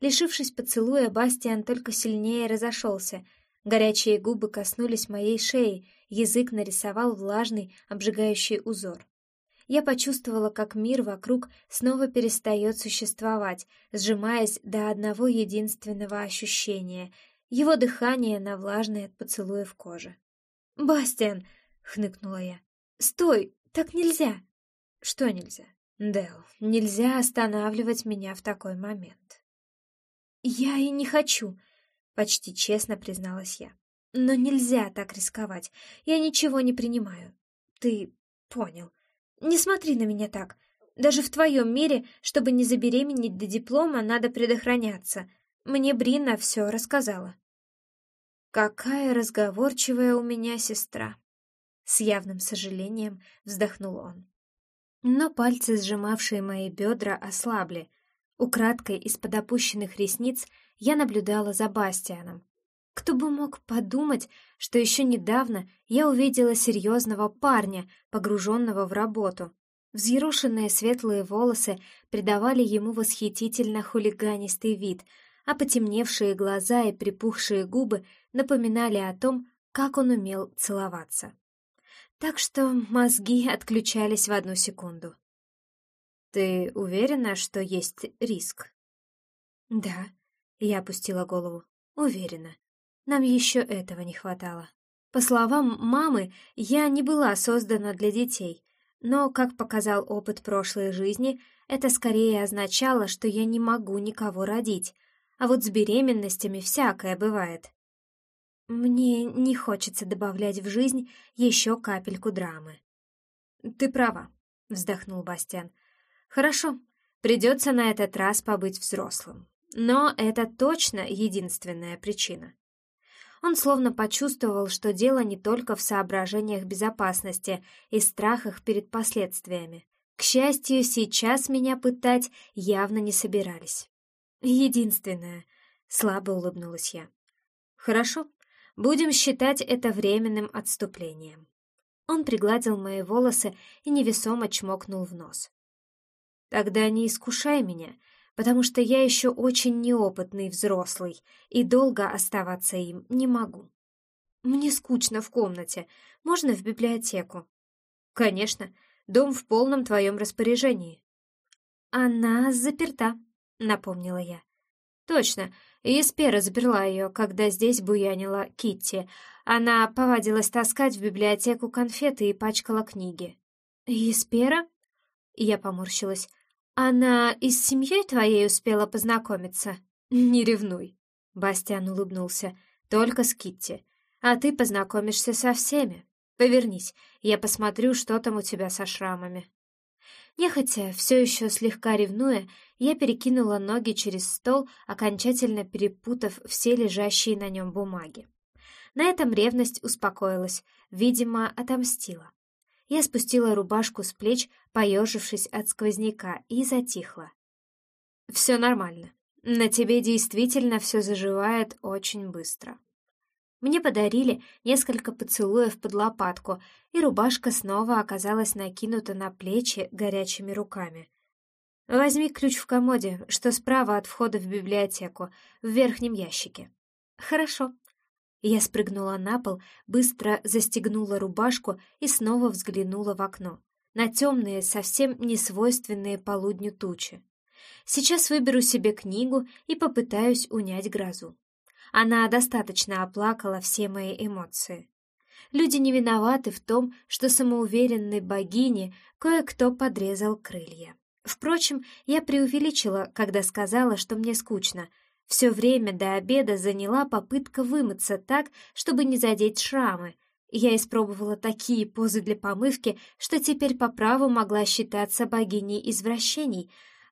Лишившись поцелуя, Бастиан только сильнее разошелся. Горячие губы коснулись моей шеи, язык нарисовал влажный, обжигающий узор. Я почувствовала, как мир вокруг снова перестает существовать, сжимаясь до одного единственного ощущения — его дыхание на влажной от поцелуев коже. «Бастиан!» — хныкнула я. «Стой! Так нельзя!» «Что нельзя?» «Дэл, нельзя останавливать меня в такой момент». «Я и не хочу», — почти честно призналась я. «Но нельзя так рисковать. Я ничего не принимаю. Ты понял. Не смотри на меня так. Даже в твоем мире, чтобы не забеременеть до диплома, надо предохраняться. Мне Брина все рассказала». «Какая разговорчивая у меня сестра!» С явным сожалением вздохнул он. Но пальцы, сжимавшие мои бедра, ослабли. Украдкой из-под опущенных ресниц я наблюдала за Бастианом. Кто бы мог подумать, что еще недавно я увидела серьезного парня, погруженного в работу. Взъерошенные светлые волосы придавали ему восхитительно хулиганистый вид — а потемневшие глаза и припухшие губы напоминали о том, как он умел целоваться. Так что мозги отключались в одну секунду. «Ты уверена, что есть риск?» «Да», — я опустила голову. «Уверена. Нам еще этого не хватало. По словам мамы, я не была создана для детей, но, как показал опыт прошлой жизни, это скорее означало, что я не могу никого родить, а вот с беременностями всякое бывает. Мне не хочется добавлять в жизнь еще капельку драмы. Ты права, вздохнул Бастиан. Хорошо, придется на этот раз побыть взрослым. Но это точно единственная причина. Он словно почувствовал, что дело не только в соображениях безопасности и страхах перед последствиями. К счастью, сейчас меня пытать явно не собирались. Единственное, слабо улыбнулась я. Хорошо, будем считать это временным отступлением. Он пригладил мои волосы и невесомо чмокнул в нос. Тогда не искушай меня, потому что я еще очень неопытный взрослый и долго оставаться им не могу. Мне скучно в комнате, можно в библиотеку? Конечно, дом в полном твоем распоряжении. Она заперта, напомнила я. Точно, Еспера заперла ее, когда здесь буянила Китти. Она повадилась таскать в библиотеку конфеты и пачкала книги. Еспера? Я поморщилась. Она и с семьей твоей успела познакомиться? Не ревнуй. Бастиан улыбнулся. Только с Китти. А ты познакомишься со всеми. Повернись, я посмотрю, что там у тебя со шрамами. Нехотя, все еще слегка ревнуя, я перекинула ноги через стол, окончательно перепутав все лежащие на нем бумаги. На этом ревность успокоилась, видимо, отомстила. Я спустила рубашку с плеч, поежившись от сквозняка, и затихла. «Все нормально. На тебе действительно все заживает очень быстро». Мне подарили несколько поцелуев под лопатку, и рубашка снова оказалась накинута на плечи горячими руками. «Возьми ключ в комоде, что справа от входа в библиотеку, в верхнем ящике». «Хорошо». Я спрыгнула на пол, быстро застегнула рубашку и снова взглянула в окно, на темные, совсем несвойственные полудню тучи. Сейчас выберу себе книгу и попытаюсь унять грозу. Она достаточно оплакала все мои эмоции. Люди не виноваты в том, что самоуверенной богине кое-кто подрезал крылья. Впрочем, я преувеличила, когда сказала, что мне скучно. Все время до обеда заняла попытка вымыться так, чтобы не задеть шрамы. Я испробовала такие позы для помывки, что теперь по праву могла считаться богиней извращений,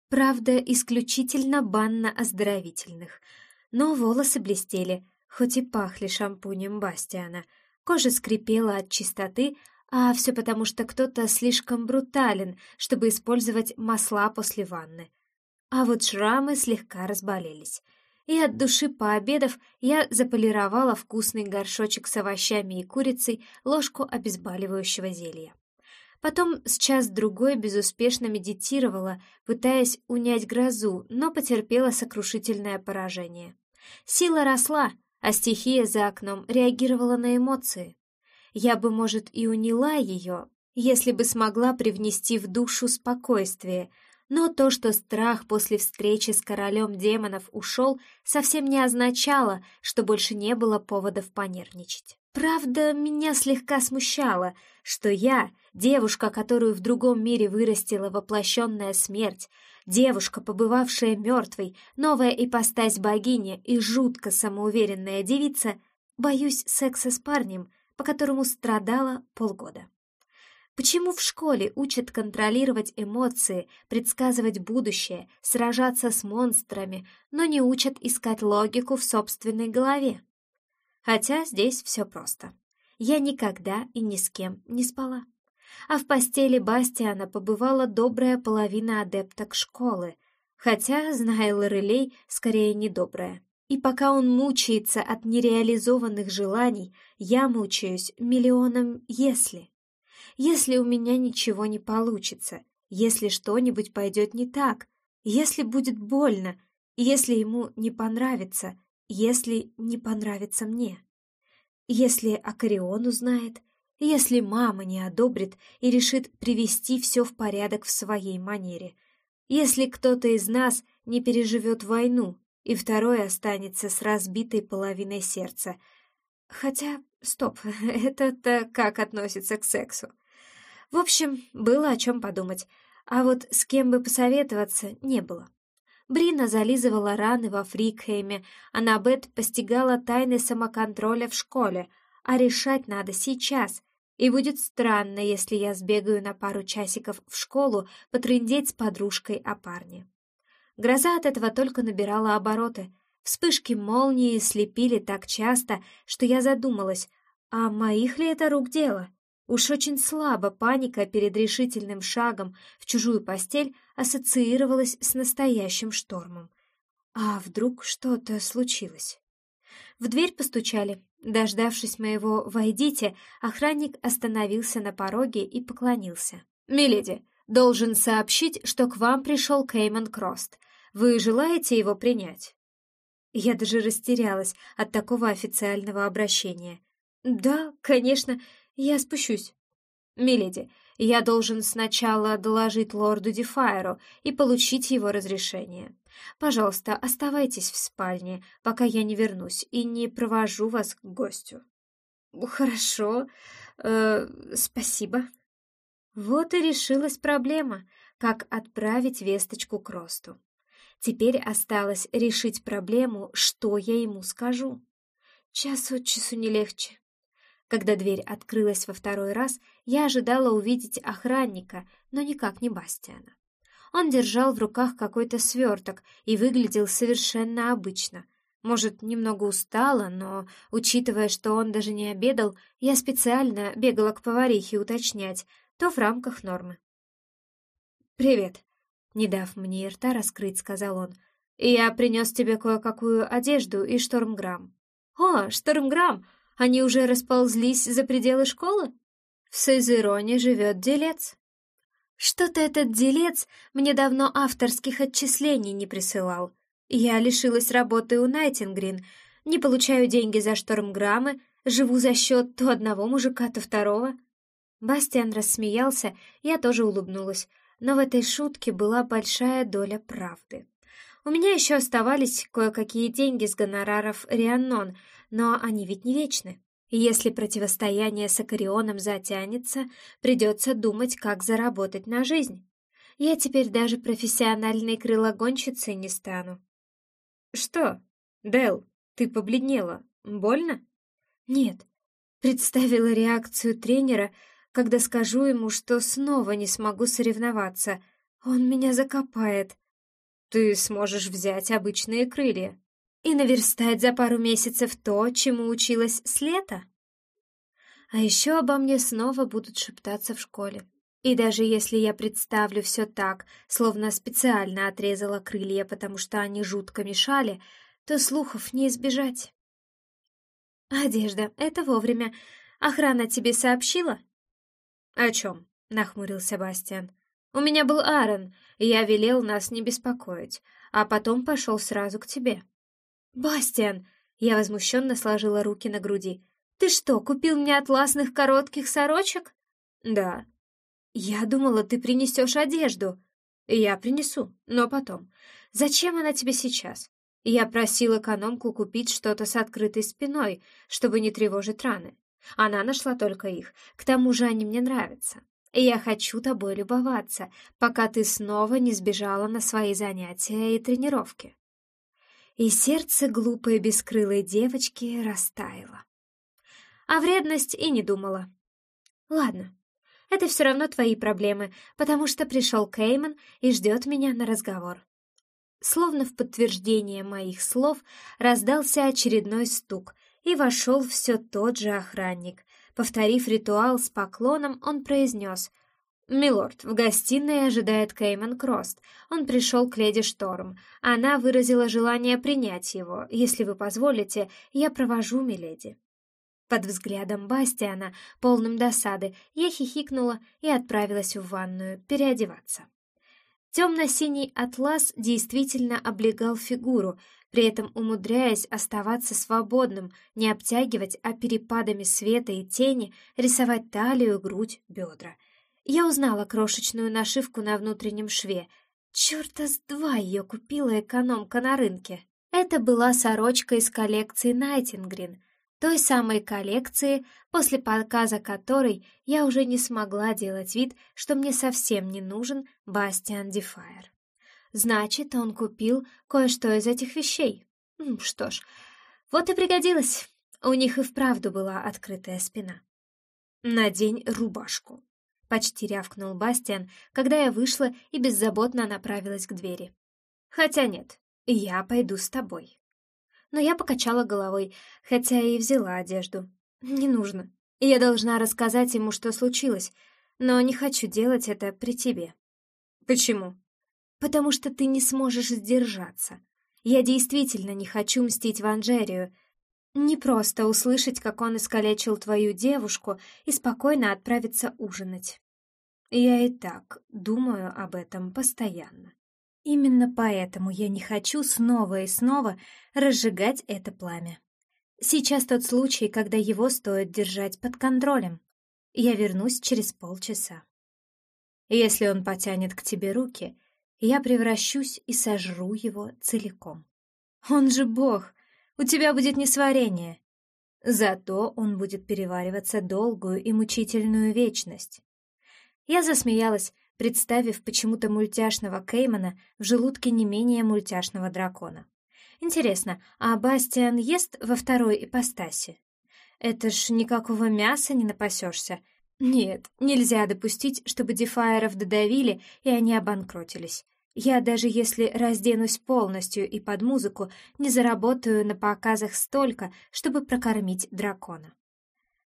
правда, исключительно банно-оздоровительных — но волосы блестели, хоть и пахли шампунем Бастиана. Кожа скрипела от чистоты, а все потому, что кто-то слишком брутален, чтобы использовать масла после ванны. А вот шрамы слегка разболелись. и от души пообедав, я заполировала вкусный горшочек с овощами и курицей ложку обезболивающего зелья. Потом с час-другой безуспешно медитировала, пытаясь унять грозу, но потерпела сокрушительное поражение. Сила росла, а стихия за окном реагировала на эмоции. Я бы, может, и уняла ее, если бы смогла привнести в душу спокойствие, но то, что страх после встречи с королем демонов ушел, совсем не означало, что больше не было поводов понервничать. Правда, меня слегка смущало, что я, девушка, которую в другом мире вырастила воплощенная смерть, девушка, побывавшая мертвой, новая ипостась богини и жутко самоуверенная девица, боюсь секса с парнем, по которому страдала полгода. Почему в школе учат контролировать эмоции, предсказывать будущее, сражаться с монстрами, но не учат искать логику в собственной голове? Хотя здесь все просто. Я никогда и ни с кем не спала. А в постели Бастиана побывала добрая половина адепток школы, хотя, зная Лорелей, скорее недобрая. И пока он мучается от нереализованных желаний, я мучаюсь миллионом «если». Если у меня ничего не получится, если что-нибудь пойдет не так, если будет больно, если ему не понравится, если не понравится мне. Если Акарион узнает, если мама не одобрит и решит привести все в порядок в своей манере, если кто-то из нас не переживет войну, и второй останется с разбитой половиной сердца. Хотя, стоп, это-то как относится к сексу? В общем, было о чем подумать, а вот с кем бы посоветоваться не было. Брина зализывала раны во Фрикхейме, а Набет постигала тайны самоконтроля в школе, а решать надо сейчас, и будет странно, если я сбегаю на пару часиков в школу потрындеть с подружкой о парне. Гроза от этого только набирала обороты. Вспышки молнии слепили так часто, что я задумалась, а моих ли это рук дело? Уж очень слабо паника перед решительным шагом в чужую постель ассоциировалась с настоящим штормом. А вдруг что-то случилось? В дверь постучали. Дождавшись моего «войдите», охранник остановился на пороге и поклонился. «Миледи, должен сообщить, что к вам пришел Кейман Крост. Вы желаете его принять?» Я даже растерялась от такого официального обращения. «Да, конечно, я спущусь. Миледи, я должен сначала доложить лорду Дефайру и получить его разрешение. Пожалуйста, оставайтесь в спальне, пока я не вернусь и не провожу вас к гостю. Хорошо, э, спасибо. Вот и решилась проблема, как отправить весточку к Росту. Теперь осталось решить проблему, что я ему скажу. Час от часу не легче. Когда дверь открылась во второй раз, я ожидала увидеть охранника, но никак не Бастиана. Он держал в руках какой-то сверток и выглядел совершенно обычно. Может, немного устала, но, учитывая, что он даже не обедал, я специально бегала к поварихе уточнять, то в рамках нормы. «Привет», — не дав мне рта раскрыть, сказал он. «Я принес тебе кое-какую одежду и штормграмм». «О, штормграмм! Они уже расползлись за пределы школы? В Сейзероне живет делец. Что-то этот делец мне давно авторских отчислений не присылал. Я лишилась работы у Найтингрин, не получаю деньги за штормграммы, живу за счет то одного мужика, то второго. Бастиан рассмеялся, я тоже улыбнулась, но в этой шутке была большая доля правды. У меня еще оставались кое-какие деньги с гонораров Рианнон, но они ведь не вечны. Если противостояние с Акарионом затянется, придется думать, как заработать на жизнь. Я теперь даже профессиональной крылогонщицей не стану. Что, Дел, ты побледнела? Больно? Нет. Представила реакцию тренера, когда скажу ему, что снова не смогу соревноваться. Он меня закопает. Ты сможешь взять обычные крылья и наверстать за пару месяцев то, чему училась с лета. А еще обо мне снова будут шептаться в школе. И даже если я представлю все так, словно специально отрезала крылья, потому что они жутко мешали, то слухов не избежать. «Одежда, это вовремя. Охрана тебе сообщила?» «О чем?» — нахмурился Бастиан. «У меня был Аарон, я велел нас не беспокоить, а потом пошел сразу к тебе». «Бастиан!» — я возмущенно сложила руки на груди. «Ты что, купил мне атласных коротких сорочек?» «Да». «Я думала, ты принесешь одежду». «Я принесу, но потом. Зачем она тебе сейчас?» Я просил экономку купить что-то с открытой спиной, чтобы не тревожить раны. Она нашла только их, к тому же они мне нравятся. И я хочу тобой любоваться, пока ты снова не сбежала на свои занятия и тренировки. И сердце глупой бескрылой девочки растаяло. А вредность и не думала. Ладно, это все равно твои проблемы, потому что пришел Кейман и ждет меня на разговор. Словно в подтверждение моих слов раздался очередной стук, и вошел все тот же охранник. Повторив ритуал с поклоном, он произнес «Милорд, в гостиной ожидает Кейман Крост. Он пришел к леди Шторм. Она выразила желание принять его. Если вы позволите, я провожу миледи». Под взглядом Бастиана, полным досады, я хихикнула и отправилась в ванную переодеваться. Темно-синий атлас действительно облегал фигуру, при этом умудряясь оставаться свободным, не обтягивать, а перепадами света и тени рисовать талию, грудь, бедра. Я узнала крошечную нашивку на внутреннем шве. Чёрта с два ее купила экономка на рынке. Это была сорочка из коллекции Найтингрин, той самой коллекции, после показа которой я уже не смогла делать вид, что мне совсем не нужен Бастиан Дефайр. Значит, он купил кое-что из этих вещей. Что ж, вот и пригодилось. У них и вправду была открытая спина. «Надень рубашку», — почти рявкнул Бастиан, когда я вышла и беззаботно направилась к двери. «Хотя нет, я пойду с тобой». Но я покачала головой, хотя и взяла одежду. «Не нужно. Я должна рассказать ему, что случилось, но не хочу делать это при тебе». «Почему?» потому что ты не сможешь сдержаться. Я действительно не хочу мстить Ванжерию. Не просто услышать, как он искалечил твою девушку и спокойно отправиться ужинать. Я и так думаю об этом постоянно. Именно поэтому я не хочу снова и снова разжигать это пламя. Сейчас тот случай, когда его стоит держать под контролем. Я вернусь через полчаса. Если он потянет к тебе руки — я превращусь и сожру его целиком. Он же бог, у тебя будет несварение. Зато он будет перевариваться долгую и мучительную вечность. Я засмеялась, представив почему-то мультяшного Кеймана в желудке не менее мультяшного дракона. Интересно, а Бастиан ест во второй ипостаси? Это ж никакого мяса не напасешься. Нет, нельзя допустить, чтобы дефайеров додавили, и они обанкротились. Я даже если разденусь полностью и под музыку, не заработаю на показах столько, чтобы прокормить дракона.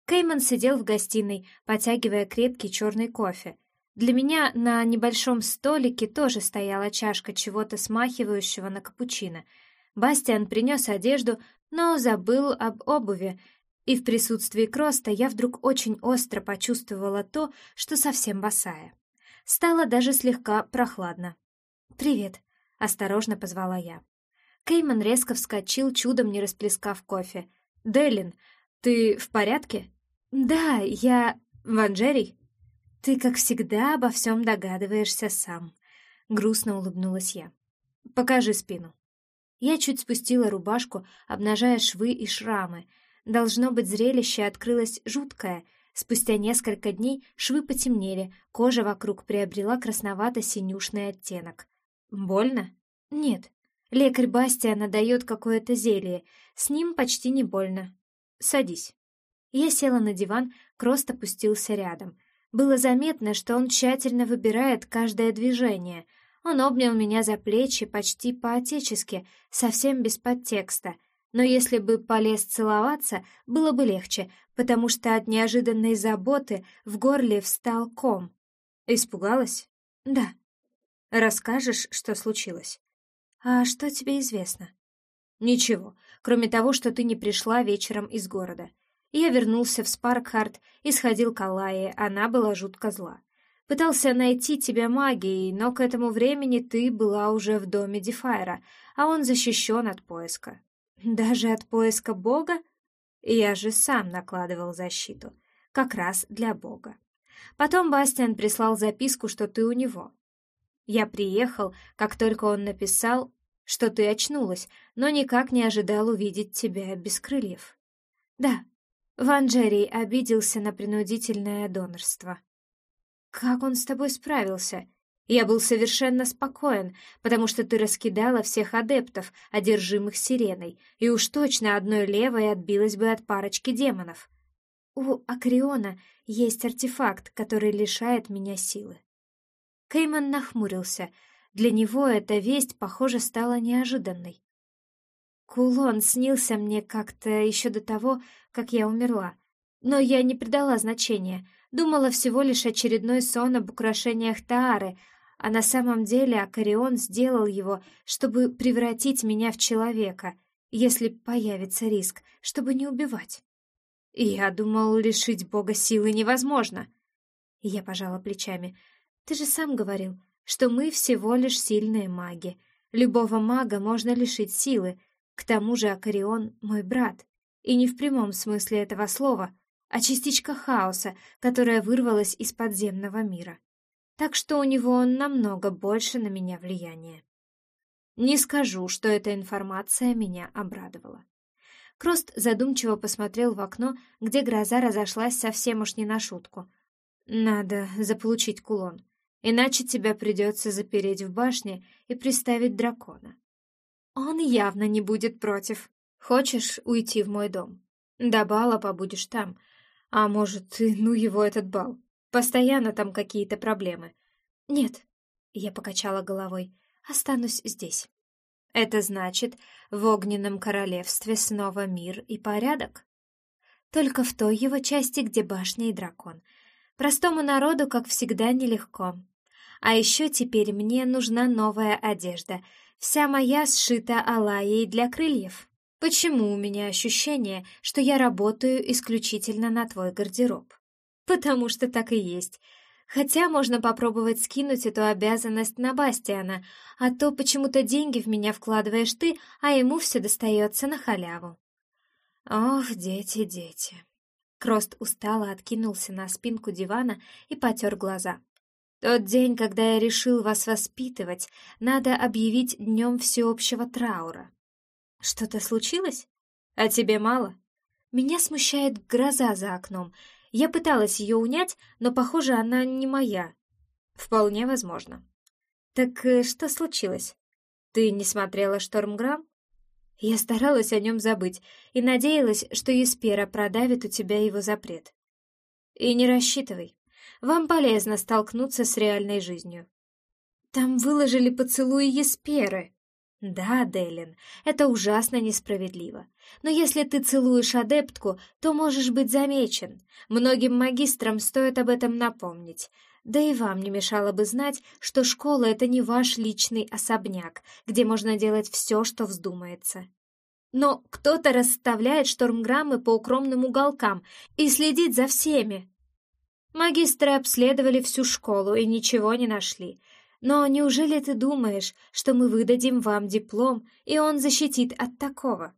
Кейман сидел в гостиной, потягивая крепкий черный кофе. Для меня на небольшом столике тоже стояла чашка чего-то смахивающего на капучино. Бастиан принес одежду, но забыл об обуви, и в присутствии Кроста я вдруг очень остро почувствовала то, что совсем босая. Стало даже слегка прохладно. «Привет», — осторожно позвала я. Кейман резко вскочил, чудом не расплескав кофе. «Делин, ты в порядке?» «Да, я... Ванжерий?» «Ты, как всегда, обо всем догадываешься сам», — грустно улыбнулась я. «Покажи спину». Я чуть спустила рубашку, обнажая швы и шрамы. Должно быть, зрелище открылось жуткое. Спустя несколько дней швы потемнели, кожа вокруг приобрела красновато-синюшный оттенок. Больно? Нет. Лекарь Бастиана дает какое-то зелье. С ним почти не больно. Садись. Я села на диван, Крост опустился рядом. Было заметно, что он тщательно выбирает каждое движение. Он обнял меня за плечи почти по-отечески, совсем без подтекста. Но если бы полез целоваться, было бы легче, потому что от неожиданной заботы в горле встал ком. Испугалась? Да. Расскажешь, что случилось? А что тебе известно? Ничего, кроме того, что ты не пришла вечером из города. Я вернулся в Спаркхарт и сходил к Алае, она была жутко зла. Пытался найти тебя магией, но к этому времени ты была уже в доме Дефайра, а он защищен от поиска. Даже от поиска Бога? Я же сам накладывал защиту. Как раз для Бога. Потом Бастиан прислал записку, что ты у него. Я приехал, как только он написал, что ты очнулась, но никак не ожидал увидеть тебя без крыльев. Да, Ван Джерри обиделся на принудительное донорство. Как он с тобой справился? Я был совершенно спокоен, потому что ты раскидала всех адептов, одержимых сиреной, и уж точно одной левой отбилась бы от парочки демонов. У Акриона есть артефакт, который лишает меня силы. Кейман нахмурился. Для него эта весть, похоже, стала неожиданной. Кулон снился мне как-то еще до того, как я умерла. Но я не придала значения. Думала всего лишь очередной сон об украшениях Таары, а на самом деле Акарион сделал его, чтобы превратить меня в человека, если появится риск, чтобы не убивать. Я думал, лишить Бога силы невозможно. Я пожала плечами. Ты же сам говорил, что мы всего лишь сильные маги. Любого мага можно лишить силы. К тому же Акарион — мой брат. И не в прямом смысле этого слова, а частичка хаоса, которая вырвалась из подземного мира так что у него намного больше на меня влияния. Не скажу, что эта информация меня обрадовала. Крост задумчиво посмотрел в окно, где гроза разошлась совсем уж не на шутку. «Надо заполучить кулон, иначе тебя придется запереть в башне и приставить дракона». «Он явно не будет против. Хочешь уйти в мой дом? До бала побудешь там. А может, и ну его этот бал. Постоянно там какие-то проблемы. Нет, я покачала головой. Останусь здесь. Это значит, в огненном королевстве снова мир и порядок? Только в той его части, где башня и дракон. Простому народу, как всегда, нелегко. А еще теперь мне нужна новая одежда. Вся моя сшита алаей для крыльев. Почему у меня ощущение, что я работаю исключительно на твой гардероб? Потому что так и есть. Хотя можно попробовать скинуть эту обязанность на Бастиана, а то почему-то деньги в меня вкладываешь ты, а ему все достается на халяву. Ох, дети, дети. Крост устало откинулся на спинку дивана и потер глаза. Тот день, когда я решил вас воспитывать, надо объявить днем всеобщего траура. Что-то случилось? А тебе мало? Меня смущает гроза за окном, я пыталась ее унять, но, похоже, она не моя. Вполне возможно. Так э, что случилось? Ты не смотрела «Штормграмм»? Я старалась о нем забыть и надеялась, что Еспера продавит у тебя его запрет. И не рассчитывай. Вам полезно столкнуться с реальной жизнью. Там выложили поцелуи Есперы. Да, Делин, это ужасно несправедливо. Но если ты целуешь адептку, то можешь быть замечен. Многим магистрам стоит об этом напомнить. Да и вам не мешало бы знать, что школа — это не ваш личный особняк, где можно делать все, что вздумается. Но кто-то расставляет штормграммы по укромным уголкам и следит за всеми. Магистры обследовали всю школу и ничего не нашли — но неужели ты думаешь, что мы выдадим вам диплом, и он защитит от такого?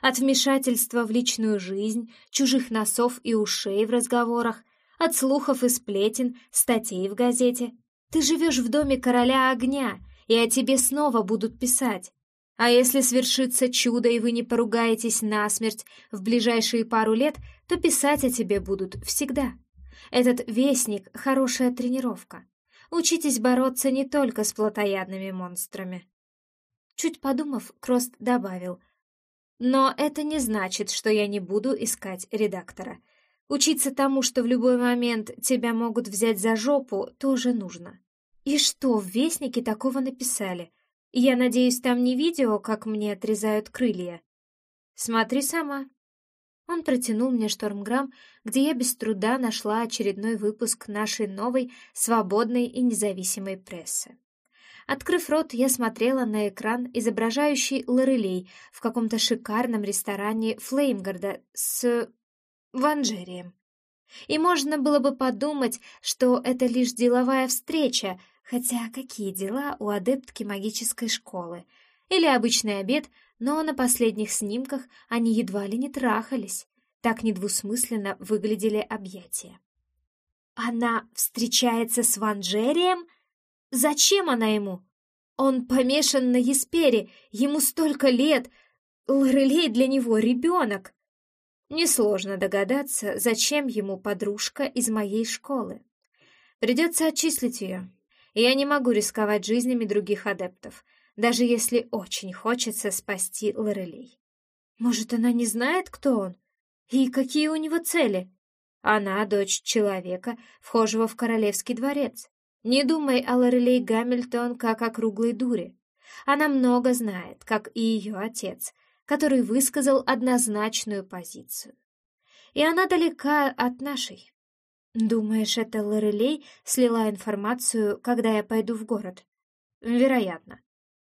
От вмешательства в личную жизнь, чужих носов и ушей в разговорах, от слухов и сплетен, статей в газете. Ты живешь в доме короля огня, и о тебе снова будут писать. А если свершится чудо, и вы не поругаетесь насмерть в ближайшие пару лет, то писать о тебе будут всегда. Этот вестник — хорошая тренировка. Учитесь бороться не только с плотоядными монстрами. Чуть подумав, Крост добавил. Но это не значит, что я не буду искать редактора. Учиться тому, что в любой момент тебя могут взять за жопу, тоже нужно. И что в Вестнике такого написали? Я надеюсь, там не видео, как мне отрезают крылья. Смотри сама. Он протянул мне штормграмм, где я без труда нашла очередной выпуск нашей новой, свободной и независимой прессы. Открыв рот, я смотрела на экран, изображающий Лорелей в каком-то шикарном ресторане Флеймгарда с... Ванжерием. И можно было бы подумать, что это лишь деловая встреча, хотя какие дела у адептки магической школы? Или обычный обед, но на последних снимках они едва ли не трахались. Так недвусмысленно выглядели объятия. Она встречается с Ванжерием? Зачем она ему? Он помешан на Еспере, ему столько лет. Лорелей для него ребенок. Несложно догадаться, зачем ему подружка из моей школы. Придется отчислить ее. Я не могу рисковать жизнями других адептов, даже если очень хочется спасти Лорелей. Может, она не знает, кто он? И какие у него цели? Она дочь человека, вхожего в королевский дворец. Не думай о Лорелей Гамильтон как о круглой дуре. Она много знает, как и ее отец, который высказал однозначную позицию. И она далека от нашей. Думаешь, это Лорелей слила информацию, когда я пойду в город? Вероятно.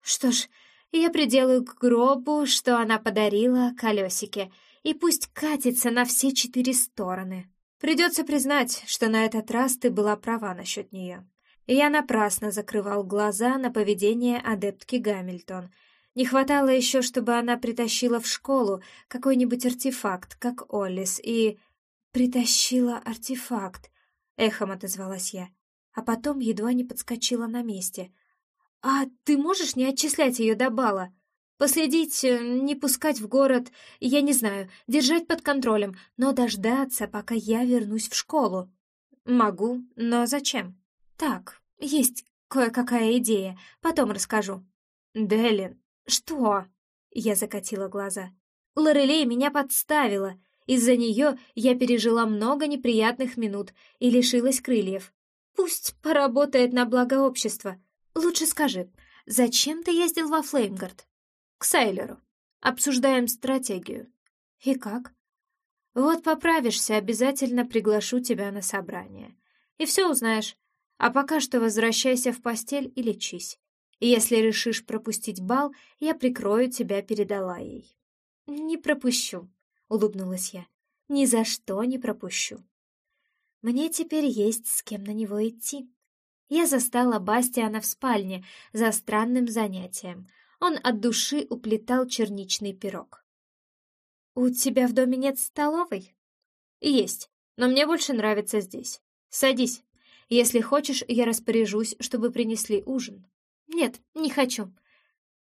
Что ж, я приделаю к гробу, что она подарила колесике, и пусть катится на все четыре стороны. Придется признать, что на этот раз ты была права насчет нее. Я напрасно закрывал глаза на поведение адептки Гамильтон — не хватало еще, чтобы она притащила в школу какой-нибудь артефакт, как Оллис, и... «Притащила артефакт», — эхом отозвалась я, а потом едва не подскочила на месте. «А ты можешь не отчислять ее до бала? Последить, э, не пускать в город, я не знаю, держать под контролем, но дождаться, пока я вернусь в школу?» «Могу, но зачем?» «Так, есть кое-какая идея, потом расскажу». «Делин, «Что?» — я закатила глаза. «Лорелей меня подставила. Из-за нее я пережила много неприятных минут и лишилась крыльев. Пусть поработает на благо общества. Лучше скажи, зачем ты ездил во Флеймгард?» «К Сайлеру. Обсуждаем стратегию». «И как?» «Вот поправишься, обязательно приглашу тебя на собрание. И все узнаешь. А пока что возвращайся в постель и лечись. Если решишь пропустить бал, я прикрою тебя перед Алаей». «Не пропущу», — улыбнулась я. «Ни за что не пропущу». Мне теперь есть с кем на него идти. Я застала Бастиана в спальне за странным занятием. Он от души уплетал черничный пирог. «У тебя в доме нет столовой?» «Есть, но мне больше нравится здесь. Садись. Если хочешь, я распоряжусь, чтобы принесли ужин». «Нет, не хочу».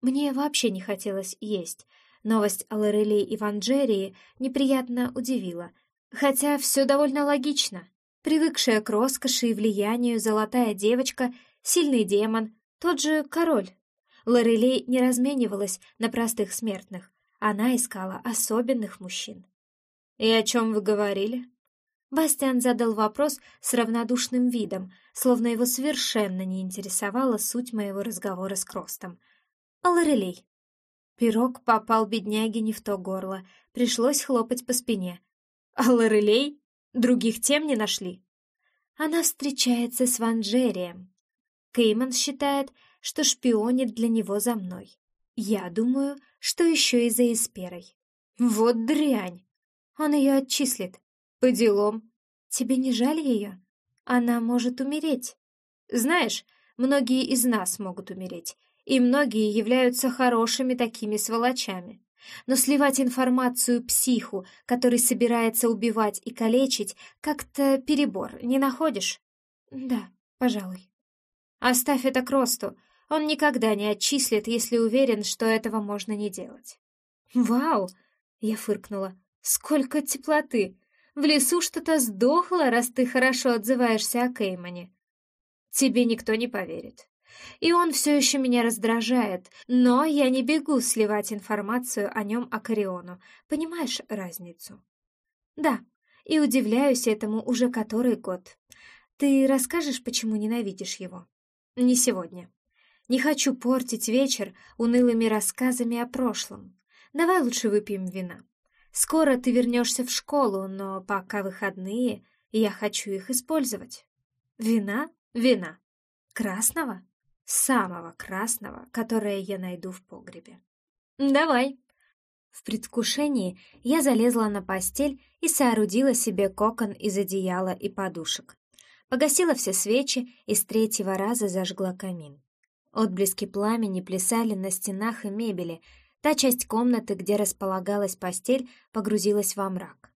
Мне вообще не хотелось есть. Новость о Лорелей и Ванжерии неприятно удивила. Хотя все довольно логично. Привыкшая к роскоши и влиянию золотая девочка, сильный демон, тот же король. Лорелей не разменивалась на простых смертных. Она искала особенных мужчин. «И о чем вы говорили?» Бастиан задал вопрос с равнодушным видом, словно его совершенно не интересовала суть моего разговора с Кростом. «А Лорелей?» Пирог попал бедняге не в то горло, пришлось хлопать по спине. «А Лорелей? Других тем не нашли?» Она встречается с Ванжерием. Кейман считает, что шпионит для него за мной. Я думаю, что еще и за Эсперой. Вот дрянь! Он ее отчислит, по делам. Тебе не жаль ее? Она может умереть. Знаешь, многие из нас могут умереть, и многие являются хорошими такими сволочами. Но сливать информацию психу, который собирается убивать и калечить, как-то перебор, не находишь? Да, пожалуй. Оставь это к росту. Он никогда не отчислит, если уверен, что этого можно не делать. Вау! Я фыркнула. Сколько теплоты! В лесу что-то сдохло, раз ты хорошо отзываешься о Кеймане. Тебе никто не поверит. И он все еще меня раздражает, но я не бегу сливать информацию о нем Акариону. Понимаешь разницу? Да, и удивляюсь этому уже который год. Ты расскажешь, почему ненавидишь его? Не сегодня. Не хочу портить вечер унылыми рассказами о прошлом. Давай лучше выпьем вина. Скоро ты вернешься в школу, но пока выходные, я хочу их использовать. Вина? Вина. Красного? Самого красного, которое я найду в погребе. «Давай». В предвкушении я залезла на постель и соорудила себе кокон из одеяла и подушек. Погасила все свечи и с третьего раза зажгла камин. Отблески пламени плясали на стенах и мебели. Та часть комнаты, где располагалась постель, погрузилась во мрак.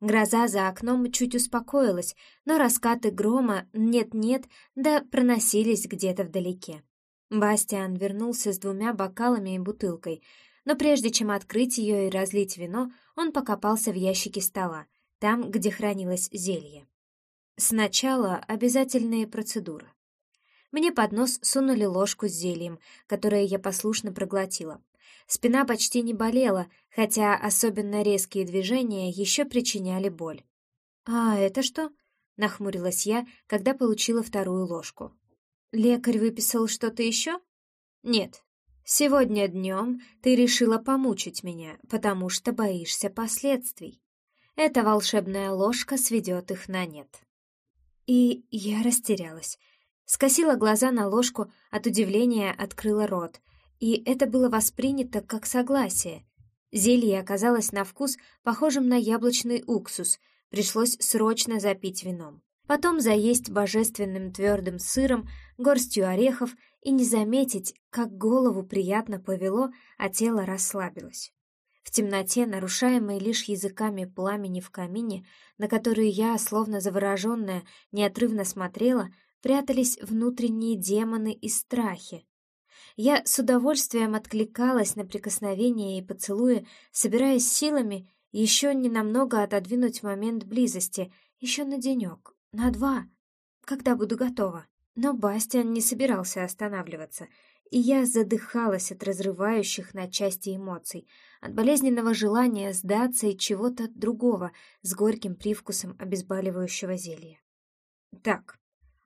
Гроза за окном чуть успокоилась, но раскаты грома «нет-нет» да проносились где-то вдалеке. Бастиан вернулся с двумя бокалами и бутылкой, но прежде чем открыть ее и разлить вино, он покопался в ящике стола, там, где хранилось зелье. Сначала обязательные процедуры. Мне под нос сунули ложку с зельем, которое я послушно проглотила. Спина почти не болела, хотя особенно резкие движения еще причиняли боль. «А это что?» — нахмурилась я, когда получила вторую ложку. «Лекарь выписал что-то еще?» «Нет. Сегодня днем ты решила помучить меня, потому что боишься последствий. Эта волшебная ложка сведет их на нет». И я растерялась. Скосила глаза на ложку, от удивления открыла рот — и это было воспринято как согласие. Зелье оказалось на вкус похожим на яблочный уксус, пришлось срочно запить вином. Потом заесть божественным твердым сыром, горстью орехов и не заметить, как голову приятно повело, а тело расслабилось. В темноте, нарушаемой лишь языками пламени в камине, на которые я, словно завороженная, неотрывно смотрела, прятались внутренние демоны и страхи, я с удовольствием откликалась на прикосновения и поцелуи, собираясь силами еще ненамного отодвинуть момент близости, еще на денек, на два, когда буду готова. Но Бастиан не собирался останавливаться, и я задыхалась от разрывающих на части эмоций, от болезненного желания сдаться и чего-то другого с горьким привкусом обезболивающего зелья. Так,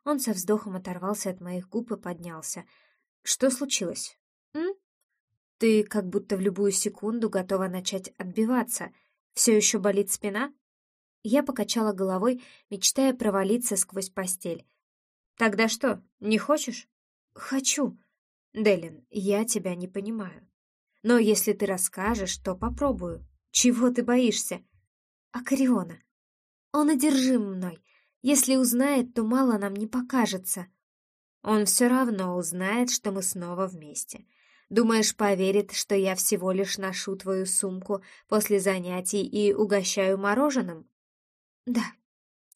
он со вздохом оторвался от моих губ и поднялся — что случилось? М? Ты как будто в любую секунду готова начать отбиваться. Все еще болит спина? Я покачала головой, мечтая провалиться сквозь постель. Тогда что, не хочешь? Хочу. Делин, я тебя не понимаю. Но если ты расскажешь, то попробую. Чего ты боишься? Акариона. Он одержим мной. Если узнает, то мало нам не покажется. Он все равно узнает, что мы снова вместе. Думаешь, поверит, что я всего лишь ношу твою сумку после занятий и угощаю мороженым? Да,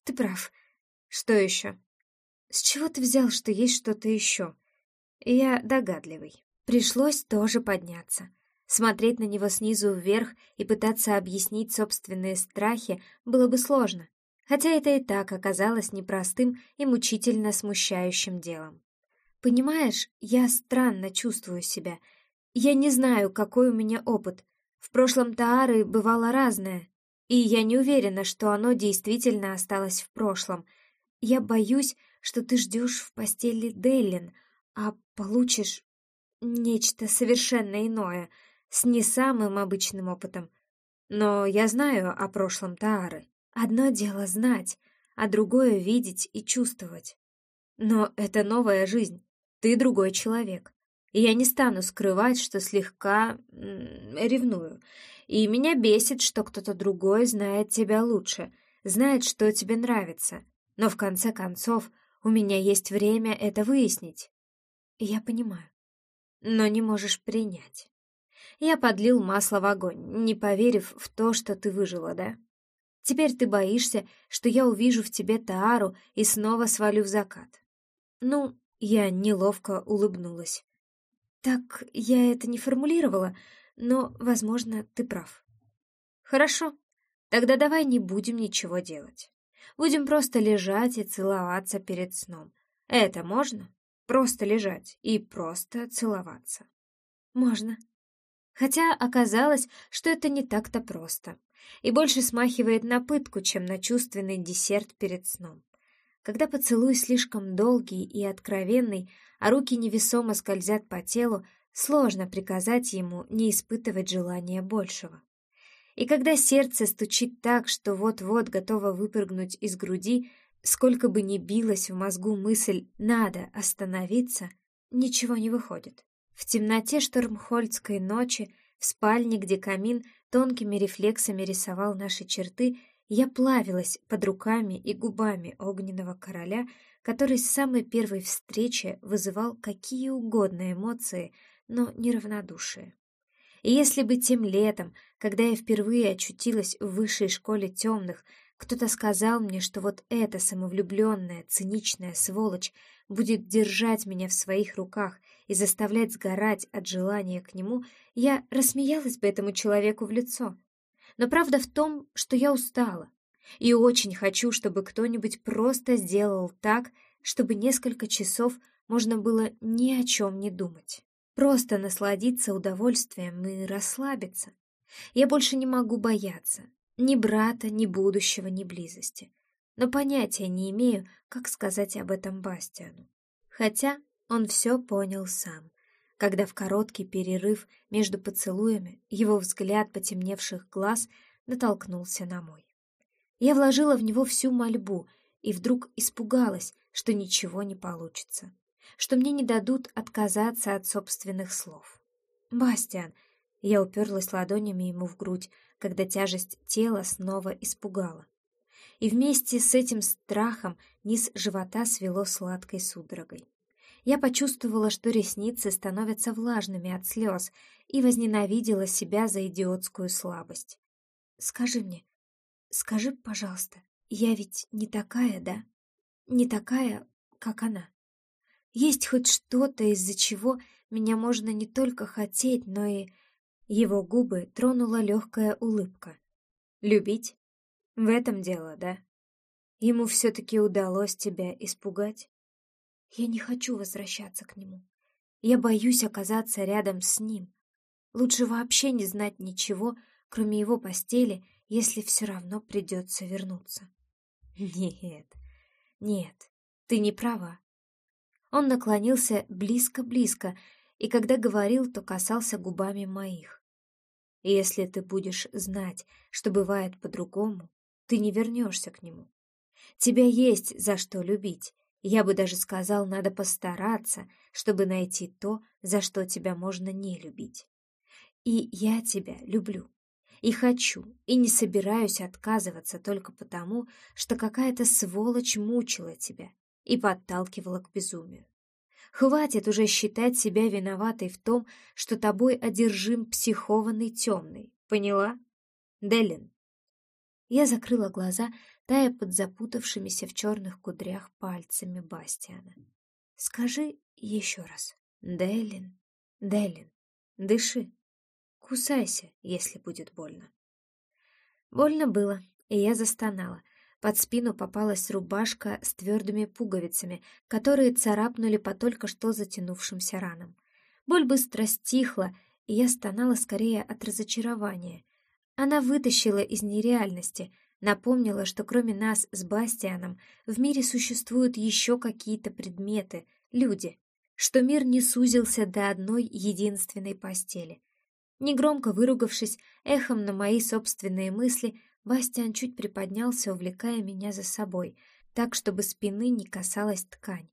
ты прав. Что еще? С чего ты взял, что есть что-то еще? Я догадливый. Пришлось тоже подняться. Смотреть на него снизу вверх и пытаться объяснить собственные страхи было бы сложно хотя это и так оказалось непростым и мучительно смущающим делом. Понимаешь, я странно чувствую себя. Я не знаю, какой у меня опыт. В прошлом Таары бывало разное, и я не уверена, что оно действительно осталось в прошлом. Я боюсь, что ты ждешь в постели Деллин, а получишь нечто совершенно иное, с не самым обычным опытом. Но я знаю о прошлом Таары. Одно дело знать, а другое видеть и чувствовать. Но это новая жизнь. Ты другой человек. И я не стану скрывать, что слегка ревную. И меня бесит, что кто-то другой знает тебя лучше, знает, что тебе нравится. Но в конце концов, у меня есть время это выяснить. Я понимаю. Но не можешь принять. Я подлил масло в огонь, не поверив в то, что ты выжила, да? Теперь ты боишься, что я увижу в тебе Таару и снова свалю в закат. Ну, я неловко улыбнулась. Так я это не формулировала, но, возможно, ты прав. Хорошо, тогда давай не будем ничего делать. Будем просто лежать и целоваться перед сном. Это можно? Просто лежать и просто целоваться. Можно. Хотя оказалось, что это не так-то просто и больше смахивает на пытку, чем на чувственный десерт перед сном. Когда поцелуй слишком долгий и откровенный, а руки невесомо скользят по телу, сложно приказать ему не испытывать желания большего. И когда сердце стучит так, что вот-вот готово выпрыгнуть из груди, сколько бы ни билась в мозгу мысль «надо остановиться», ничего не выходит. В темноте штормхольдской ночи, в спальне, где камин тонкими рефлексами рисовал наши черты, я плавилась под руками и губами огненного короля, который с самой первой встречи вызывал какие угодно эмоции, но не равнодушие. И если бы тем летом, когда я впервые очутилась в высшей школе темных, кто-то сказал мне, что вот эта самовлюбленная, циничная сволочь будет держать меня в своих руках и заставлять сгорать от желания к нему, я рассмеялась бы этому человеку в лицо. Но правда в том, что я устала, и очень хочу, чтобы кто-нибудь просто сделал так, чтобы несколько часов можно было ни о чем не думать. Просто насладиться удовольствием и расслабиться. Я больше не могу бояться, ни брата, ни будущего, ни близости. Но понятия не имею, как сказать об этом Бастиану. Хотя он все понял сам, когда в короткий перерыв между поцелуями его взгляд потемневших глаз натолкнулся на мой. Я вложила в него всю мольбу и вдруг испугалась, что ничего не получится, что мне не дадут отказаться от собственных слов. «Бастиан!» Я уперлась ладонями ему в грудь, когда тяжесть тела снова испугала. И вместе с этим страхом низ живота свело сладкой судорогой. Я почувствовала, что ресницы становятся влажными от слез, и возненавидела себя за идиотскую слабость. «Скажи мне, скажи, пожалуйста, я ведь не такая, да? Не такая, как она. Есть хоть что-то, из-за чего меня можно не только хотеть, но и его губы тронула легкая улыбка. «Любить? В этом дело, да? Ему все-таки удалось тебя испугать? Я не хочу возвращаться к нему. Я боюсь оказаться рядом с ним. Лучше вообще не знать ничего, кроме его постели, если все равно придется вернуться. Нет, нет, ты не права. Он наклонился близко-близко, и когда говорил, то касался губами моих. если ты будешь знать, что бывает по-другому, ты не вернешься к нему. Тебя есть за что любить. Я бы даже сказал, надо постараться, чтобы найти то, за что тебя можно не любить. И я тебя люблю. И хочу, и не собираюсь отказываться только потому, что какая-то сволочь мучила тебя и подталкивала к безумию. Хватит уже считать себя виноватой в том, что тобой одержим психованный темный. Поняла? Делин. Я закрыла глаза, тая под запутавшимися в черных кудрях пальцами Бастиана. Скажи еще раз. Делин, Делин, дыши. Кусайся, если будет больно. Больно было, и я застонала — под спину попалась рубашка с твердыми пуговицами, которые царапнули по только что затянувшимся ранам. Боль быстро стихла, и я стонала скорее от разочарования. Она вытащила из нереальности, напомнила, что кроме нас с Бастианом в мире существуют еще какие-то предметы, люди, что мир не сузился до одной единственной постели. Негромко выругавшись, эхом на мои собственные мысли, Бастиан чуть приподнялся, увлекая меня за собой, так, чтобы спины не касалась ткань.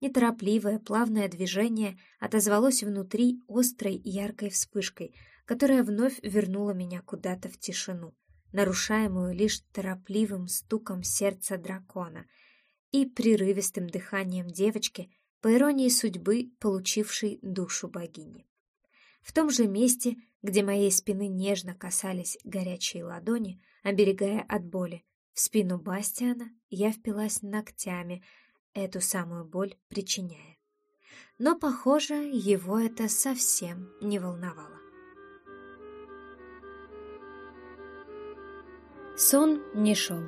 Неторопливое, плавное движение отозвалось внутри острой яркой вспышкой, которая вновь вернула меня куда-то в тишину, нарушаемую лишь торопливым стуком сердца дракона и прерывистым дыханием девочки, по иронии судьбы, получившей душу богини. В том же месте, где моей спины нежно касались горячие ладони, оберегая от боли. В спину Бастиана я впилась ногтями, эту самую боль причиняя. Но, похоже, его это совсем не волновало. Сон не шел.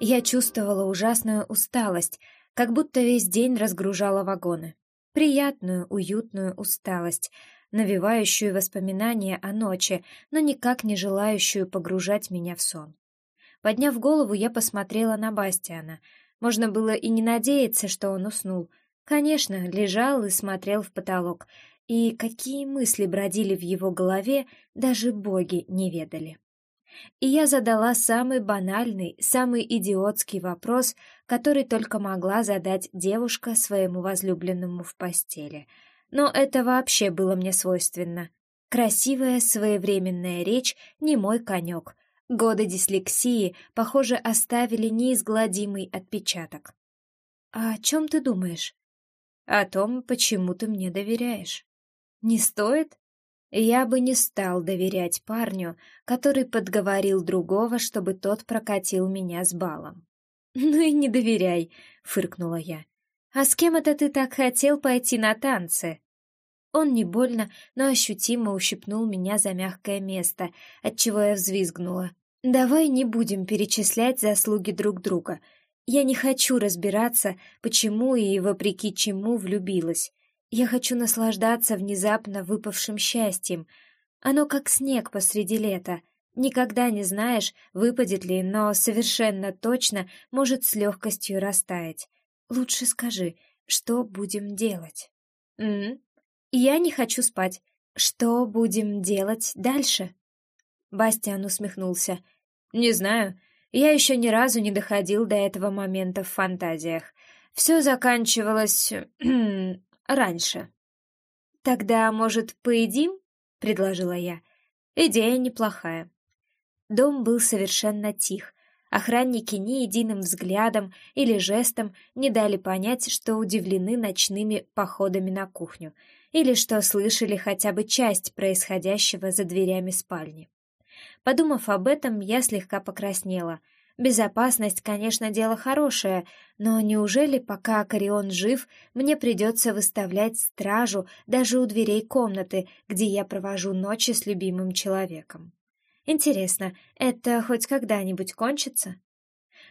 Я чувствовала ужасную усталость, как будто весь день разгружала вагоны. Приятную, уютную усталость — навевающую воспоминания о ночи, но никак не желающую погружать меня в сон. Подняв голову, я посмотрела на Бастиана. Можно было и не надеяться, что он уснул. Конечно, лежал и смотрел в потолок, и какие мысли бродили в его голове, даже боги не ведали. И я задала самый банальный, самый идиотский вопрос, который только могла задать девушка своему возлюбленному в постели. Но это вообще было мне свойственно. Красивая своевременная речь не мой конек. Годы дислексии, похоже, оставили неизгладимый отпечаток. «А о чем ты думаешь?» «О том, почему ты мне доверяешь». «Не стоит?» Я бы не стал доверять парню, который подговорил другого, чтобы тот прокатил меня с балом. «Ну и не доверяй», — фыркнула я. «А с кем это ты так хотел пойти на танцы?» Он не больно, но ощутимо ущипнул меня за мягкое место, отчего я взвизгнула. «Давай не будем перечислять заслуги друг друга. Я не хочу разбираться, почему и вопреки чему влюбилась. Я хочу наслаждаться внезапно выпавшим счастьем. Оно как снег посреди лета. Никогда не знаешь, выпадет ли, но совершенно точно может с легкостью растаять. Лучше скажи, что будем делать?» «М-м, я не хочу спать. Что будем делать дальше? Бастиан усмехнулся. Не знаю. Я еще ни разу не доходил до этого момента в фантазиях. Все заканчивалось раньше. Тогда, может, поедим? предложила я. Идея неплохая. Дом был совершенно тих. Охранники ни единым взглядом или жестом не дали понять, что удивлены ночными походами на кухню — или что слышали хотя бы часть происходящего за дверями спальни. Подумав об этом, я слегка покраснела. Безопасность, конечно, дело хорошее, но неужели, пока Акарион жив, мне придется выставлять стражу даже у дверей комнаты, где я провожу ночи с любимым человеком? Интересно, это хоть когда-нибудь кончится?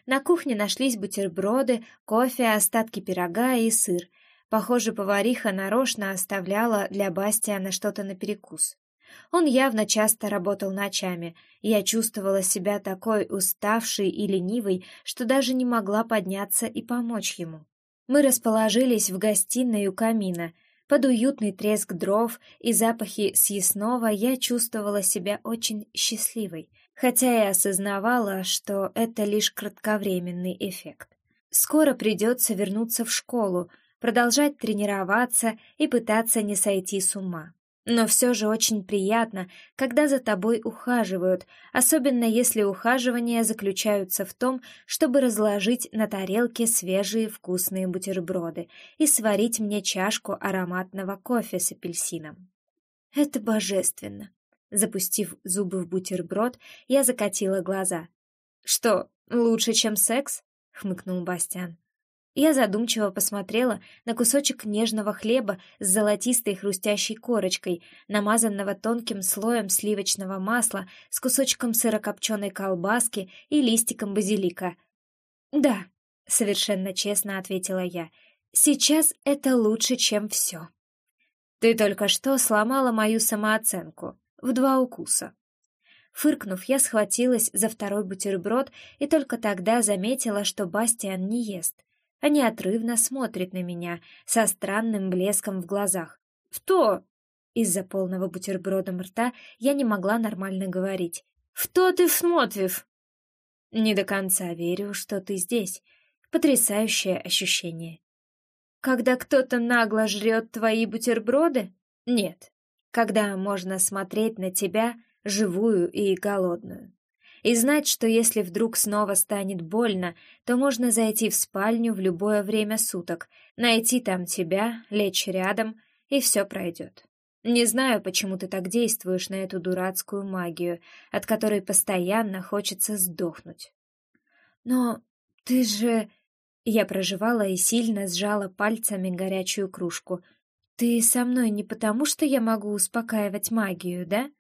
На кухне нашлись бутерброды, кофе, остатки пирога и сыр — Похоже, повариха нарочно оставляла для Бастиана что-то на перекус. Он явно часто работал ночами. Я чувствовала себя такой уставшей и ленивой, что даже не могла подняться и помочь ему. Мы расположились в гостиной у камина. Под уютный треск дров и запахи съестного я чувствовала себя очень счастливой, хотя и осознавала, что это лишь кратковременный эффект. Скоро придется вернуться в школу, продолжать тренироваться и пытаться не сойти с ума. Но все же очень приятно, когда за тобой ухаживают, особенно если ухаживания заключаются в том, чтобы разложить на тарелке свежие вкусные бутерброды и сварить мне чашку ароматного кофе с апельсином. Это божественно. Запустив зубы в бутерброд, я закатила глаза. «Что, лучше, чем секс?» — хмыкнул Бастиан. Я задумчиво посмотрела на кусочек нежного хлеба с золотистой хрустящей корочкой, намазанного тонким слоем сливочного масла с кусочком сырокопченой колбаски и листиком базилика. «Да», — совершенно честно ответила я, — «сейчас это лучше, чем все». «Ты только что сломала мою самооценку в два укуса». Фыркнув, я схватилась за второй бутерброд и только тогда заметила, что Бастиан не ест — а неотрывно смотрит на меня со странным блеском в глазах. «В то!» Из-за полного бутербродом рта я не могла нормально говорить. «В то ты смотришь!» «Не до конца верю, что ты здесь. Потрясающее ощущение». «Когда кто-то нагло жрет твои бутерброды?» «Нет. Когда можно смотреть на тебя, живую и голодную и знать, что если вдруг снова станет больно, то можно зайти в спальню в любое время суток, найти там тебя, лечь рядом, и все пройдет. Не знаю, почему ты так действуешь на эту дурацкую магию, от которой постоянно хочется сдохнуть. Но ты же... Я проживала и сильно сжала пальцами горячую кружку. Ты со мной не потому, что я могу успокаивать магию, да?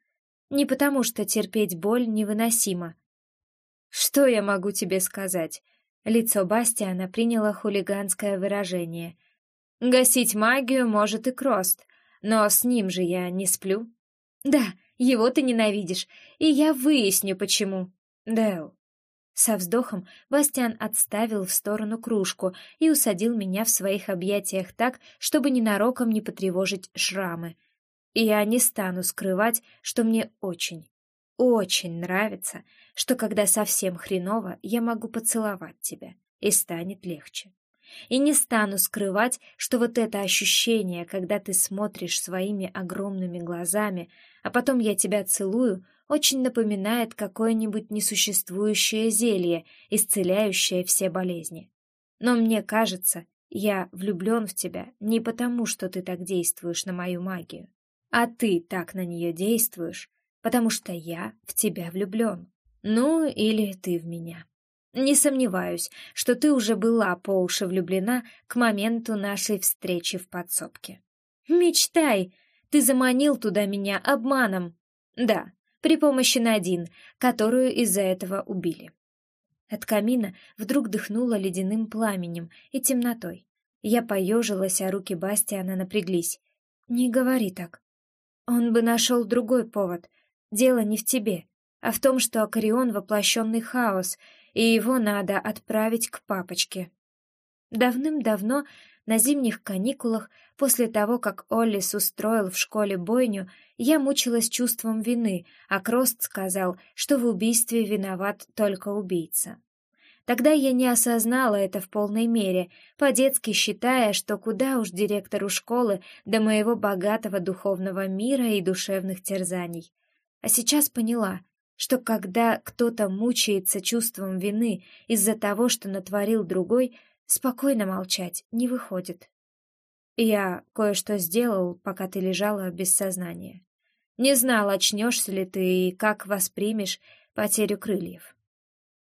Не потому, что терпеть боль невыносимо. Что я могу тебе сказать? Лицо Бастиана приняло хулиганское выражение. Гасить магию может и Крост, но с ним же я не сплю. Да, его ты ненавидишь, и я выясню, почему. Дэл. Со вздохом Бастиан отставил в сторону кружку и усадил меня в своих объятиях так, чтобы ненароком не потревожить шрамы. И я не стану скрывать, что мне очень, очень нравится, что когда совсем хреново, я могу поцеловать тебя, и станет легче. И не стану скрывать, что вот это ощущение, когда ты смотришь своими огромными глазами, а потом я тебя целую, очень напоминает какое-нибудь несуществующее зелье, исцеляющее все болезни. Но мне кажется, я влюблен в тебя не потому, что ты так действуешь на мою магию, а ты так на нее действуешь, потому что я в тебя влюблен. Ну, или ты в меня. Не сомневаюсь, что ты уже была по уши влюблена к моменту нашей встречи в подсобке. Мечтай! Ты заманил туда меня обманом. Да, при помощи Надин, которую из-за этого убили. От камина вдруг дыхнуло ледяным пламенем и темнотой. Я поежилась, а руки Бастиана напряглись. «Не говори так. Он бы нашел другой повод. Дело не в тебе, а в том, что Акарион — воплощенный хаос, и его надо отправить к папочке. Давным-давно, на зимних каникулах, после того, как Оллис устроил в школе бойню, я мучилась чувством вины, а Крост сказал, что в убийстве виноват только убийца. Тогда я не осознала это в полной мере, по-детски считая, что куда уж директору школы до моего богатого духовного мира и душевных терзаний. А сейчас поняла, что когда кто-то мучается чувством вины из-за того, что натворил другой, спокойно молчать не выходит. Я кое-что сделал, пока ты лежала без сознания. Не знал, очнешься ли ты и как воспримешь потерю крыльев.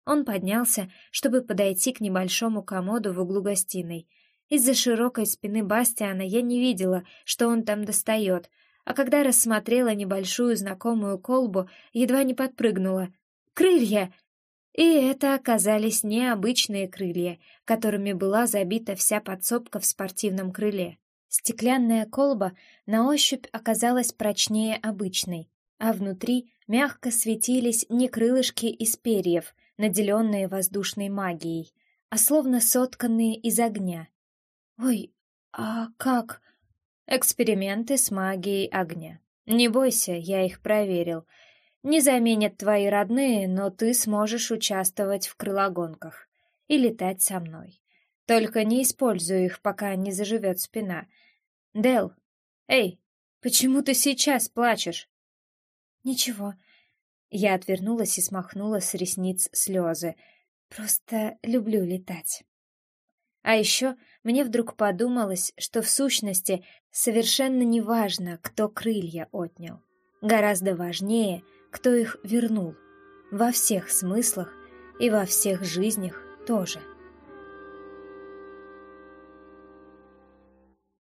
Он поднялся, чтобы подойти к небольшому комоду в углу гостиной. Из-за широкой спины Бастиана я не видела, что он там достает, а когда рассмотрела небольшую знакомую колбу, едва не подпрыгнула. «Крылья!» И это оказались необычные крылья, которыми была забита вся подсобка в спортивном крыле. Стеклянная колба на ощупь оказалась прочнее обычной, а внутри мягко светились не крылышки из перьев, наделенные воздушной магией, а словно сотканные из огня. «Ой, а как?» Эксперименты с магией огня. Не бойся, я их проверил. Не заменят твои родные, но ты сможешь участвовать в крылогонках и летать со мной. Только не используй их, пока не заживет спина. Дел, эй, почему ты сейчас плачешь? Ничего. Я отвернулась и смахнула с ресниц слезы. Просто люблю летать. А еще мне вдруг подумалось, что в сущности совершенно не важно, кто крылья отнял. Гораздо важнее, кто их вернул. Во всех смыслах и во всех жизнях тоже.